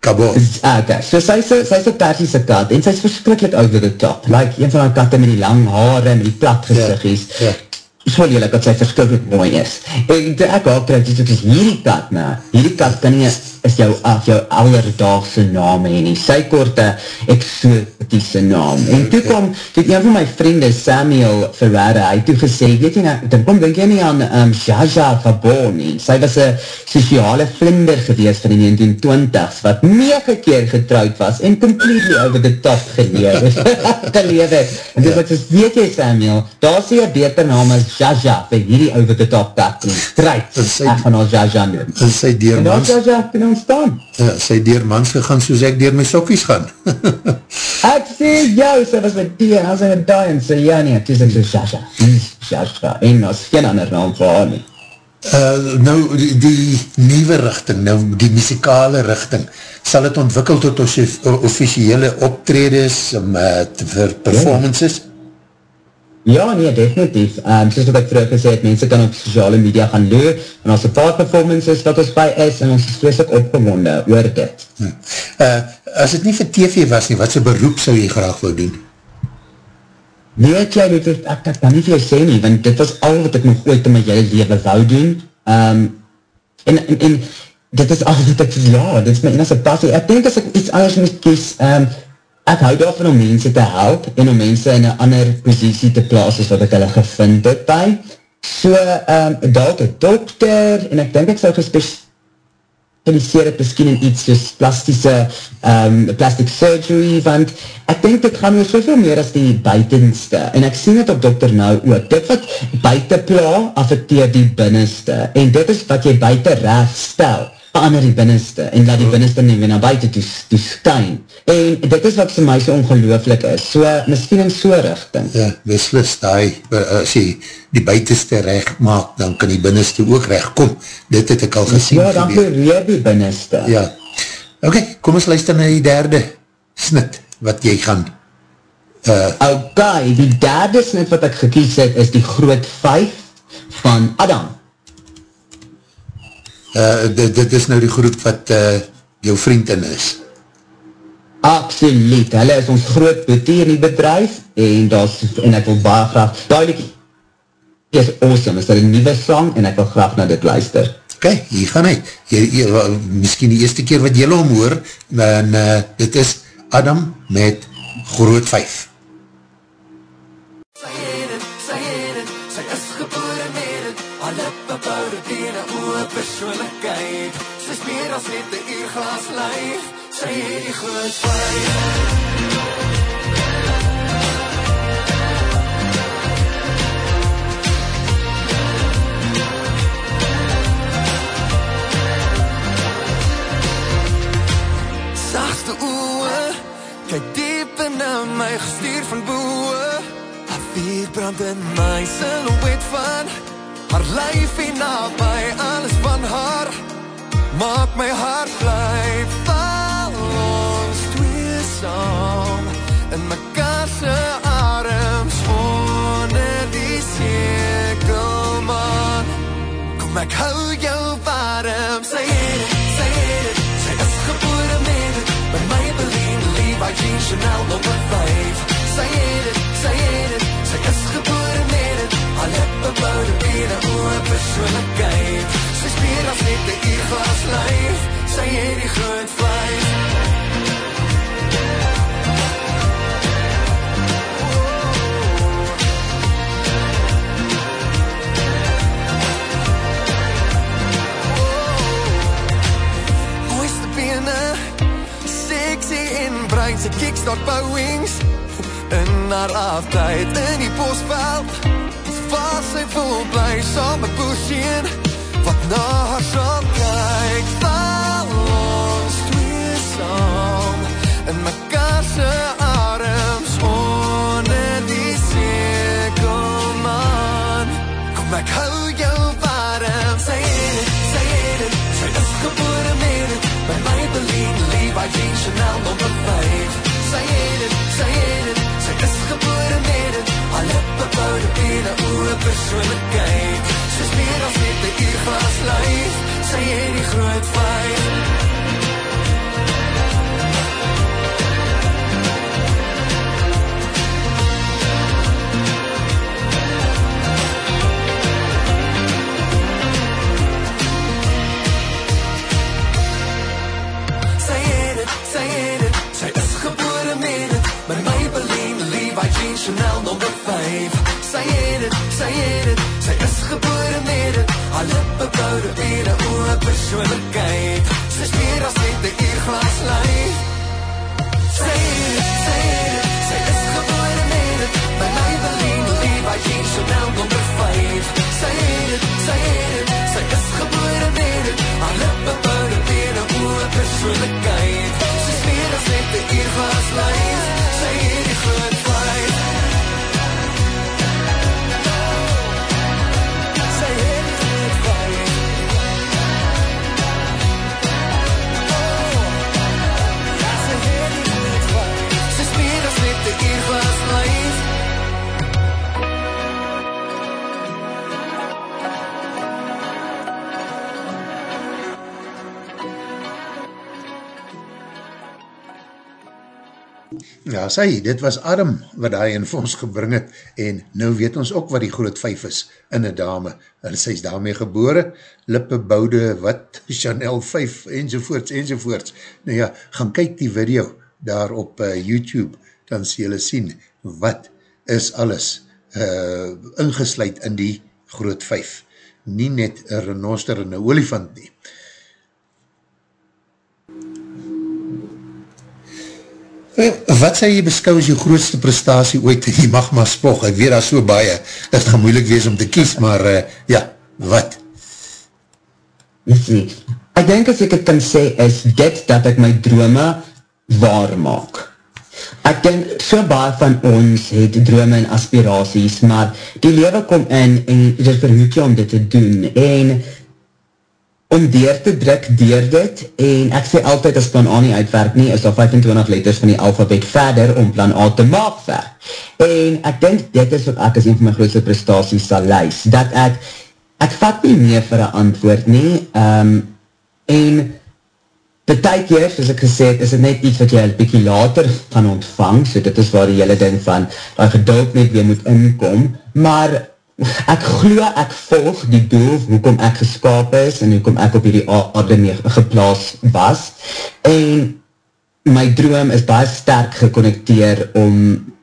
Kabot. Ah, okay, so sy is een persiese kat, en sy is verskrikkelijk over the top. Like, een van die katte met die lang haare, met die plat gezicht is. Ja, ja so lelijk dat sy verskrikkelijk mooi is. En toe ek ook krijg, dit is hierdie kat nou, hierdie kat kan nie is jou, af jou allerdaagse naam en nie, sy korte exotiese naam. En toe kom, toe een van my vriende, Samuel Ferreira, hy toe gesê, weet jy nou, dan kom, denk jy nie aan um, Jaja Gabon nie, sy was een sociale vlinder gewees van die 1920s, wat 9 keer getrouwd was, en completely over the top gelewe, gelewe. En dis wat is, weet jy Samuel, daar sê jy beter naam as Jaja vir hierdie over the top tak en strijd ek van ons Jaja noem. En sy deermans en Jaja kan ontstaan. Ja, sy deermans gegaan soos ek deer my sokkies gaan. ek sê jou, sy was met die en as hy met die en sê ja nie, het is ek so Jaja. Jaja, en as geen ander naam vir haar nie. Uh, nou die, die nieuwe richting, nou die muzikale richting, sal het ontwikkel tot ons officiële optredes um, uh, vir performances? Ja. Ja, nee, definitief. Um, soos wat ek terug gesê het, mense kan op sociale media gaan loe, en ons een paar performances wat ons by is, en ons is vreselijk opgewonde oor dit. Hm. Uh, as het nie vir TV was nie, wat sy beroep sou jy graag wou doen? Weet jy, weet, ek, ek kan nie vir jou sê nie, want dit was al wat ek nog ooit in my hele leven wou doen. Um, en, en, en dit is al wat ek, ja, dit is my enige passie. Ek denk as ek iets anders moet kies, um, ek hou daarvan om mense te help en om mense in een ander posiesie te plaas as wat ek hulle gevind het. By. So, um, dat een dokter, en ek denk ek sal gespecialiseer het miskien in iets soos plastische, um, plastic surgery, want ek denk dit gaan oor soveel meer as die buitenste, en ek sien het op dokter nou ook, dit wat buiten pla, affecteer die binnenste, en dit is wat jy buiten recht stel, verander die binnenste, en laat die binnenste nie weer na buiten toe, toe skyn. En dit is wat vir my so ongelooflik is, so, miskien in so richting. Ja, beslis, die, as jy die buitenste recht maak, dan kan die binnenste ook recht kom. Dit het ek al gesien. Ja, dan verweer die binnenste. Ja. Ok, kom ons luister na die derde snit, wat jy gaan Uh, ok, die derde snit wat ek gekies het, is die groot vijf van Adam. Uh, dit, dit is nou die groep wat uh, jou vriendin is. Absoluut, hulle is ons groot betier in die bedrijf en, das, en ek wil baie graag, duidelijk is awesome, is daar een nieuwe song en ek wil graag na dit luister. Ok, hier gaan hy. Hier, hier, misschien die eerste keer wat jylle omhoor, en uh, dit is Adam met Groot 5. Groot brand Chanel nummer 5 sê het sê het sê is gebore met het haar lippe boude binnen oor persoonlijkheid. Sy spier as net die uurglas lijf sy het die groot kickstart bouwings In haar aftyd in die bosveld Waar sy vol bly saam met Boesien Wat na haar sal kyk Val ons twee saam In mekaar se Sy is meer as net die uurglas lijf Sy het die groot vijf lippe boude binnen oor persoonlijkheid. Sy is meer as net die Sy het het, sy het, sy is gebore met het By my Berlin, Levi Jean Chanel nummer 5 Sy het het, sy het het, sy is gebore met het Haar lippe boude binnen oor persoonlijkheid. Sy is meer as net die uurglas lijf Ja, sy, dit was Adam wat hy in vir ons gebring het en nou weet ons ook wat die groot vijf is in een dame en sy is daarmee gebore, lippe boude wat, Chanel 5 enzovoorts enzovoorts. Nou ja, gaan kyk die video daar op uh, YouTube, dan sê julle sien wat is alles uh, ingesluid in die groot vijf. Nie net een renoster en een olifant nie. Wat sê jy beskou as jou grootste prestatie ooit in die magma spog? Ek weet daar so baie, dat gaan moeilik wees om te kies, maar uh, ja, wat? Ek denk as ek het kan sê is dit dat ek my drome waar maak. Ek denk so baie van ons het drome en aspiraties, maar die lewe kom in en dit verhoek jy om dit te doen. En om deur te druk deur dit en ek sê altyd as plan A nie uitwerk nie, is daar 25 letters van die alfabet verder om plan A te maak ver. En ek denk dit is wat ek as een van my grootste prestaties sal lys, dat ek, ek vat nie meer vir een antwoord nie, um, en die tyd keer, soos ek gesê het, is het net iets wat jy een bykie later gaan ontvang, so dit is waar die hele ding van, dat geduld net weer moet inkom, maar ek glo ek volg die doel hoekom ek geskap is en hoekom ek op hierdie aarde mee geplaas was en my droom is baie sterk geconnecteer om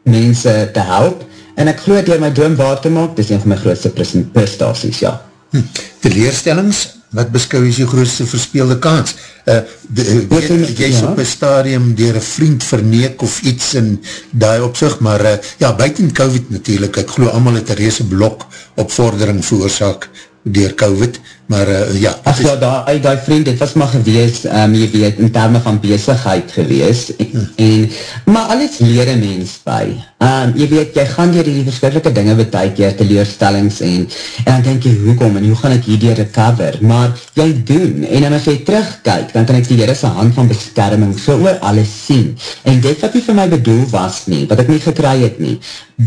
mense te help en ek glo dier my droom waar te maak, dit is een van my grootste prestaties, ja. Hm. Teleerstellings, wat beskou is jou grootste verspeelde kans? Uh, de, weet, jy is ja. op een stadium dier een vriend verneek of iets in die opzicht, maar uh, ja, buiten COVID natuurlijk, ek geloof allemaal het een reese blok op vordering veroorzaak dier COVID, maar uh, ja. Ach ja, die, die vriend, dit was maar gewees, um, jy weet, in termen van bezigheid gewees, en, en, maar alles leer een mens by. Um, jy weet, jy gaan dier die verskrikkelijke dinge betuig, jy teleurstellings, en, en dan denk jy, hoekom, en hoe gaan ek hierdie recover, maar jy doen, en dan as jy terugkijk, dan kan ek die Heere sy hand van beskerming so oor alles sien, en dit wat nie vir my bedoel was nie, wat ek nie gekry het nie,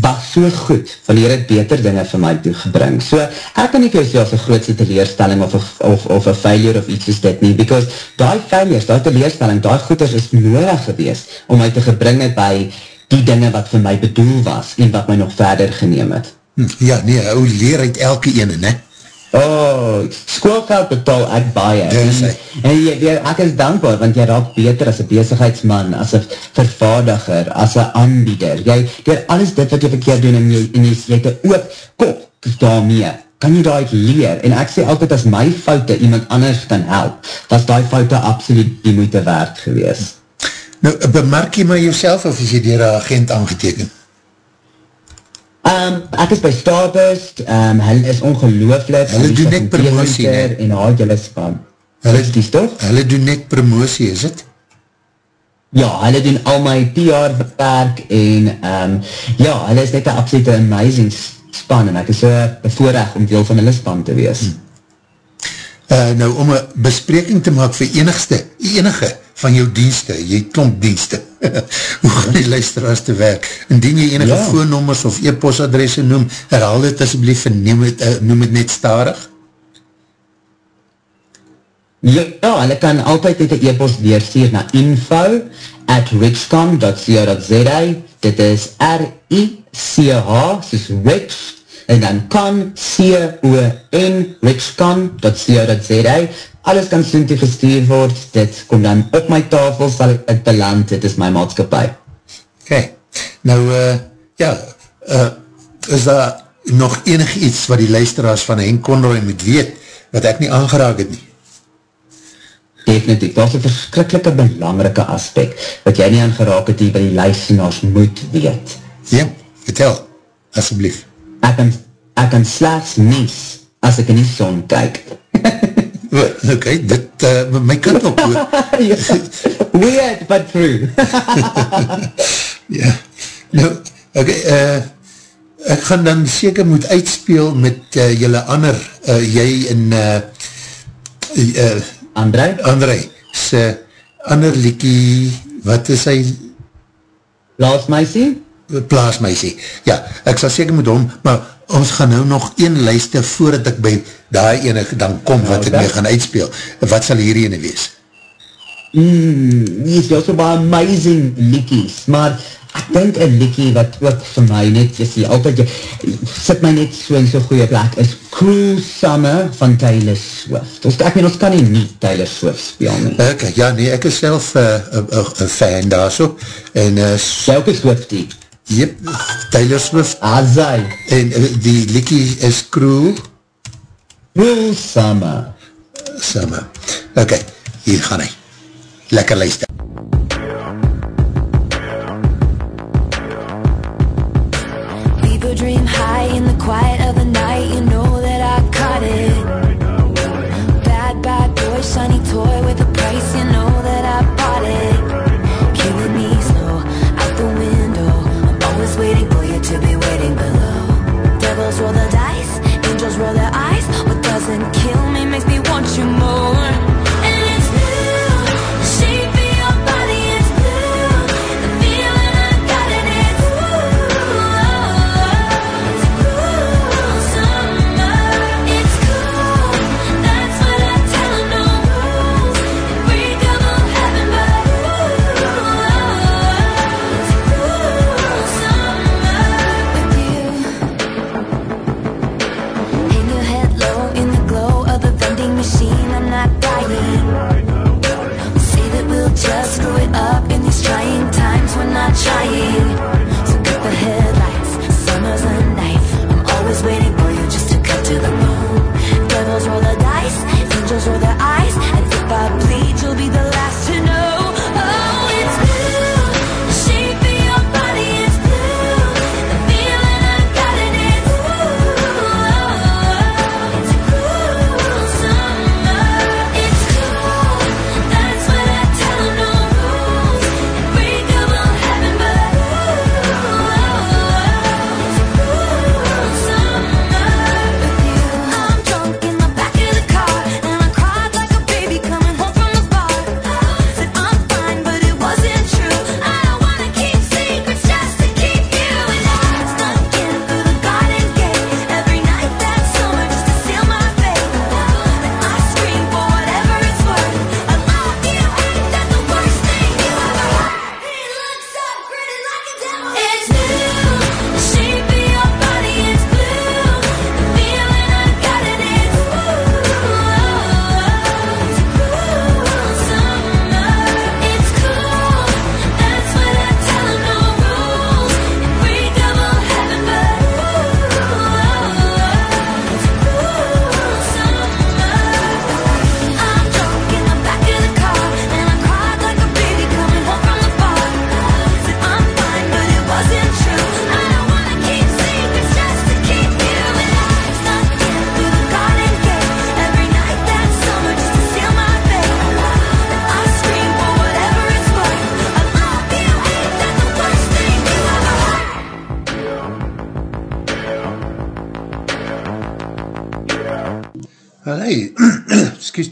was so goed, van hier het beter dinge vir my toegebring. So, ek kan nie vir jou een grootste teleurstelling of, of, of een failure of iets is dit nie, because die failures, die teleurstelling, die goeders is nodig gewees, om my te gebring het by die dinge wat vir my bedoel was, en wat my nog verder geneem het. Hm, ja, nee, ou leer uit elke ene, ne? Oh, schoolgeld betaal ek baie. En, en jy, jy, ek is dankbaar, want jy raak beter as een bezigheidsman, as een vervaardiger, as een aanbieder. Jy, jy alles dit wat jy verkeerd doen, en jy, en jy, jy het ook kop daarmee, kan jy daar leer. En ek sê altyd, as my foute iemand anders kan help, was die foute absoluut die moeite waard gewees. Nou, bemerk jy maar jouself, of is jy dier agent aangetekend? Um, ek is by Starburst, um, hulle is ongelooflik. Hulle doen net promotie, ne? En haal julle span. Hulle, toch? hulle doen net promotie, is het? Ja, hulle doen al my PR werk en um, ja, hulle is net een absolute amazing span en ek is bevoorrecht om deel van hulle span te wees. Hmm. Uh, nou, om een bespreking te maak vir enigste, enige van jou dienste, jy klomp dienste, hoe gaan die luisteraars te werk? Indien jy enige ja. voornommers of e-postadresse noem, herhaal dit asblief en neem het, uh, noem het net starig? Ja, ja, hulle kan altyd net een e-post weerstuur na info at richcom.co.za dit is R-I-C-H soos rich en dan kan C-O-N richcon.co.za alles kan soontie gestuur word, dit kom dan op my tafel, sal ek beland, dit is my maatskapie. Ok, nou uh, ja, uh, is daar nog enig iets wat die luisteraars van Henk Conroy moet weet, wat ek nie aangeraak het nie? Definitief, dat is een verskrikkelijke belangrike aspekt, wat jy nie aangeraak het die by die luisteraars moet weet. Ja, vertel, asjeblief ek kan, ek kan slechts nies as ek in die son kyk. ok, dit, uh, my kind op hoor. ja, weird, but true. ja, nou, ok, uh, ek gaan dan seker moet uitspeel met uh, julle ander, uh, jy en uh, uh, André? André, sy ander liekie, wat is hy? Laat my sien? Plaasmeisie. Ja, ek sal seker met hom, maar ons gaan nou nog een lijste voordat ek by die ene dan kom wat nou, ek mee gaan uitspeel. Wat sal hier ene wees? Mm, yes, jy so baie amazing liekies, maar ek denk een liekie wat ook vir my net, jy sê, altyd sit my net so in so'n goeie plek, is Cruel Summer van Taylor Swift. Dus ek meen, ons kan nie nie Taylor Swift speel nie. Ok, ja nee, ek is self een uh, uh, uh, fan daar so, en uh, jy ook een Swiftie? Yep, Taylor Swift. Azai. En die likkie is Cruel. Cruel Summer. Summer. Ok, hier gaan hy. Lekker luister. People dream high in the quiet of the night You know that I caught it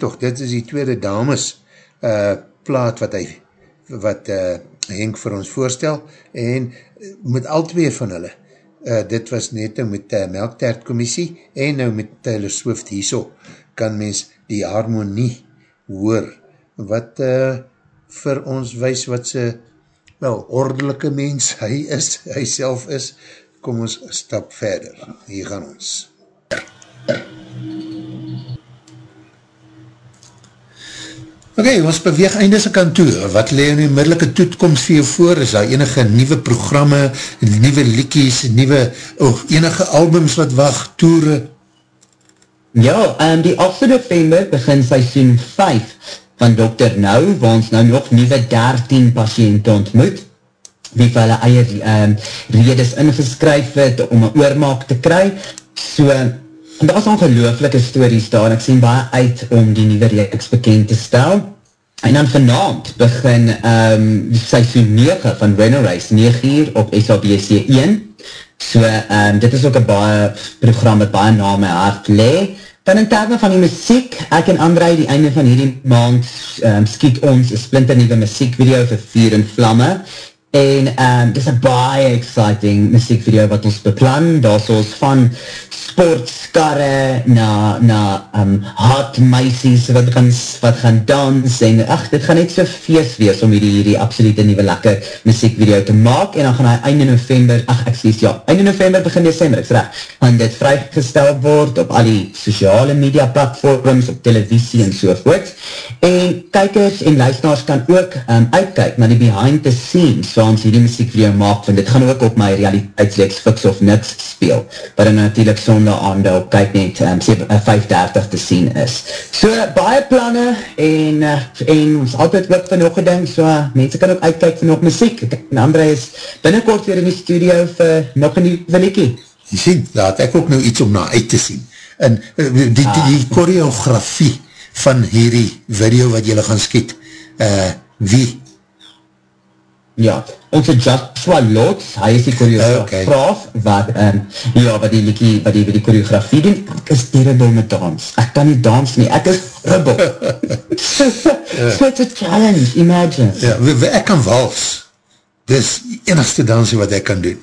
toch, dit is die tweede dames uh, plaat wat hy, wat uh, Henk vir ons voorstel, en uh, met al twee van hulle, uh, dit was net nou met uh, Melktert Commissie, en nou met Taylor Swift hierso, kan mens die harmonie hoor, wat uh, vir ons wees wat sy, wel, ordelike mens hy is, hy self is, kom ons stap verder, hier gaan ons. Ok, ons beweeg eindes aan kant toe. Wat lewe in die middelike toetkomst vir jou voor? Is daar enige nieuwe programme, nieuwe liekies, nieuwe, oh, enige albums wat wacht, toere? Ja, um, die 8 november begin seizoen 5 van Dr. Nou, waar ons nou nog nieuwe 13 patiënte ontmoet, wie vir hulle eie um, redes ingeskryf het om een oormaak te kry. So, daar is ongelooflike stories daar, en ek sien baie uit om die nieuwe reeks bekend te stel. En dan vanavond begin um, seizoen 9 van Renner Race, 9 uur op SABC 1. So, um, dit is ook een baie program met baie na my hart le. Dan in termen van die muziek, ek en André die einde van hierdie maand um, skiet ons een splinter nieuwe muziekvideo vir Vier en Vlamme. En um, dit is een baie exciting muziekvideo wat ons beplan. Daar is ons van sportskarre na, na um, hot meisies wat gaan, wat gaan dans en ach, dit gaan net so feest wees om hierdie, hierdie absolute nieuwe lekker muziekvideo te maak. En dan gaan hy einde november, ach ek sies ja, einde november begin december, ek sê, gaan dit vrygesteld word op al die sociale media platforms, op televisie en sovoort en kijkers en luisteraars kan ook um, uitkijk na die behind the scenes ons hierdie muziekvideo maak, want dit gaan ook op my realiteitsleeks Fix of Niks speel, wat dan natuurlijk son sonde aandeel, kyk net, um, 530 te sien is. So, baie planne, en, uh, en ons altyd ook van nog gedink, so, mense kan ook uitkijk vir nog muziek, en André is binnenkort weer in die studio vir nog een nieuwe liekie. Jy sien, laat ek ook nou iets om na uit te sien. En uh, die, die, die, die choreografie van hierdie video wat jylle gaan skiet, uh, wie Ja, ons het Joshua Lots, hy is die choreograaf, okay. wat, um, ja, wat die liekie, wat die, die choreografie doen, ek is terrible met dans, ek kan nie dans nie, ek is ribbel. so, so it's a challenge, imagine. Ja, ek kan wals, dis enigste dansie wat ek kan doen.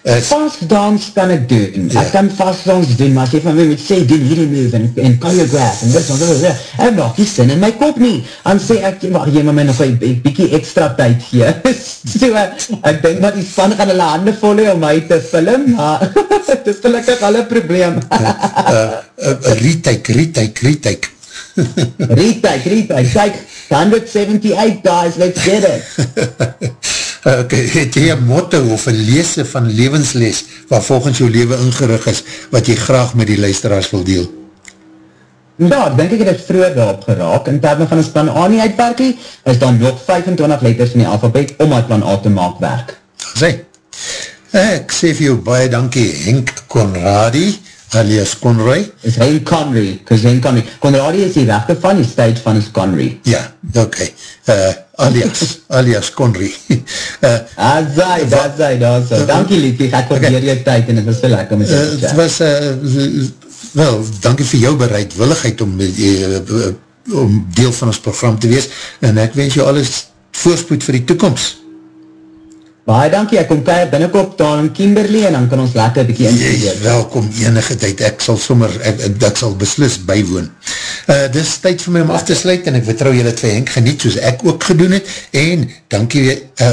Vastdans kan ek doen. Ja. Ek kan vastdans doen, maar as jy van my moet sê, doen hierdie move en, en choreograph en dit, en dit, en dit, ek maak die sin in my kop nie. Dan sê ek, mag jy my nog een bykie extra tyd gee. so, ek denk dat die span gaan hulle hande vol om my te film, maar het is gelukkig alle probleem. uh, uh, retake, retake, retake. retake, retake, like 178 guys, let's get it. Ok, het jy een motto of een leese van levensles wat volgens jou leven ingerig is, wat jy graag met die luisteraars wil deel? Ja, denk ek het het vroeger daarop geraak. In termen van ons plan A nie uitwerkie, is dan nog 25 letters van die alfabet om my plan A te maak werk. Sê, ek sê vir jou baie dankie Henk Conradi, alias Conroy. Is Henk Conroy, cause Henk Conroy. Conradi is die rechte van, die stage van is Conroy. Ja, ok. Uh, alias, alias Conry. uh, Azai, azai, azai. Dankie Liefie, ek waardeer okay. jou tyd en het was veel lekker met jou. Uh, het was, uh, wel, dankie vir jou bereidwilligheid om, uh, om deel van ons program te wees en ek wens jou alles voorspoed vir die toekomst. Baie dankie, ek kom kijk binnenkop daar in Kimberley en dan kan ons lekker bykie ingedeer. welkom enige tyd, ek sal sommer, ek, ek, ek sal beslis bywoon. Uh, dis tyd vir my om af te sluit en ek vertrouw julle twee Henk geniet soos ek ook gedoen het en dankie uh,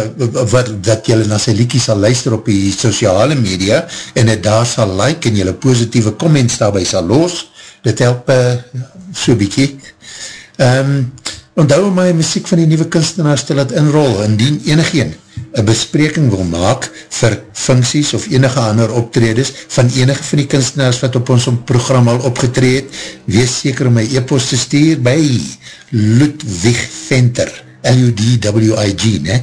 wat, dat julle na sy liekie sal luister op die sociale media en het daar sal like en julle positieve comments daarby sal los. Dit help uh, so bykie. Um, onthou my muziek van die nieuwe kunstenaars te laat inrol indien enig een een bespreking wil maak vir funksies of enige ander optredes van enige van die kunstenaars wat op ons program al opgetreed, wees seker om my e-post te stuur by Ludwig Venter, L-U-D-W-I-G, ne?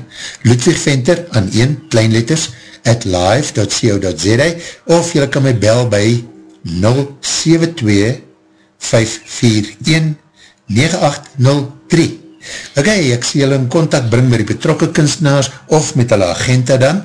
Ludwig Venter aan 1 kleinletters at live.co.za of jylle kan my bel by 072 541 9803 Ok, ek sê julle in contact bring met die betrokke kunstenaars of met hulle agente dan.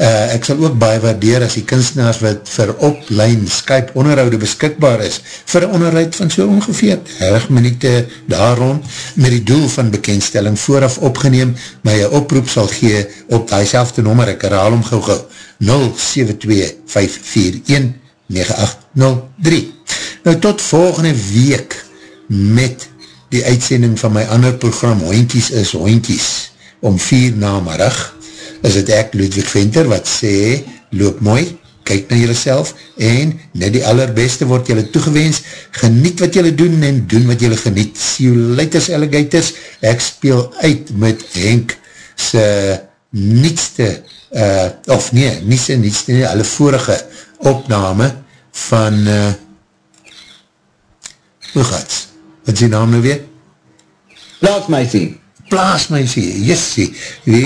Uh, ek sal ook baie waardeer as die kunstenaars wat vir opline Skype onderhoude beskikbaar is vir onderhoud van so ongeveer 30 minuut daar rond met die doel van bekendstelling vooraf opgeneem my een oproep sal gee op die selfde nommer, ek herhaal om gauw gauw 072-541-9803 Nou tot volgende week met die uitsending van my ander program Hoinkies is Hoinkies om vier namerig is het ek Ludwig Venter wat sê, loop mooi, kyk na jylle self en net die allerbeste word jylle toegewens, geniet wat jylle doen en doen wat jylle geniet. See you later alligators, ek speel uit met Henk sy nietste, uh, of nee, nie sy nietste, nie, alle vorige opname van uh, hoe gaats? Wat is die naam nou weer? Sien plaasmeisie, jessie.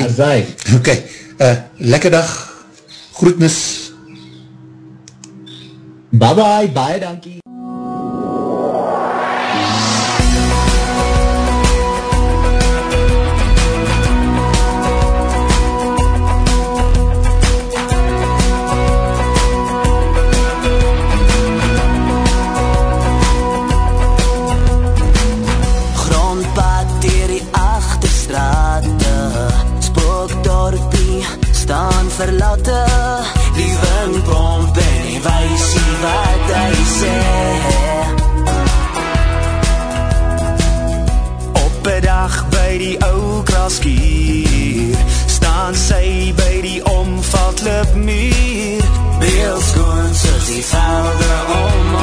Azai. Ok, uh, lekker dag, groetnis. Bye bye, baie dankie. of me. Bills going to defile their home.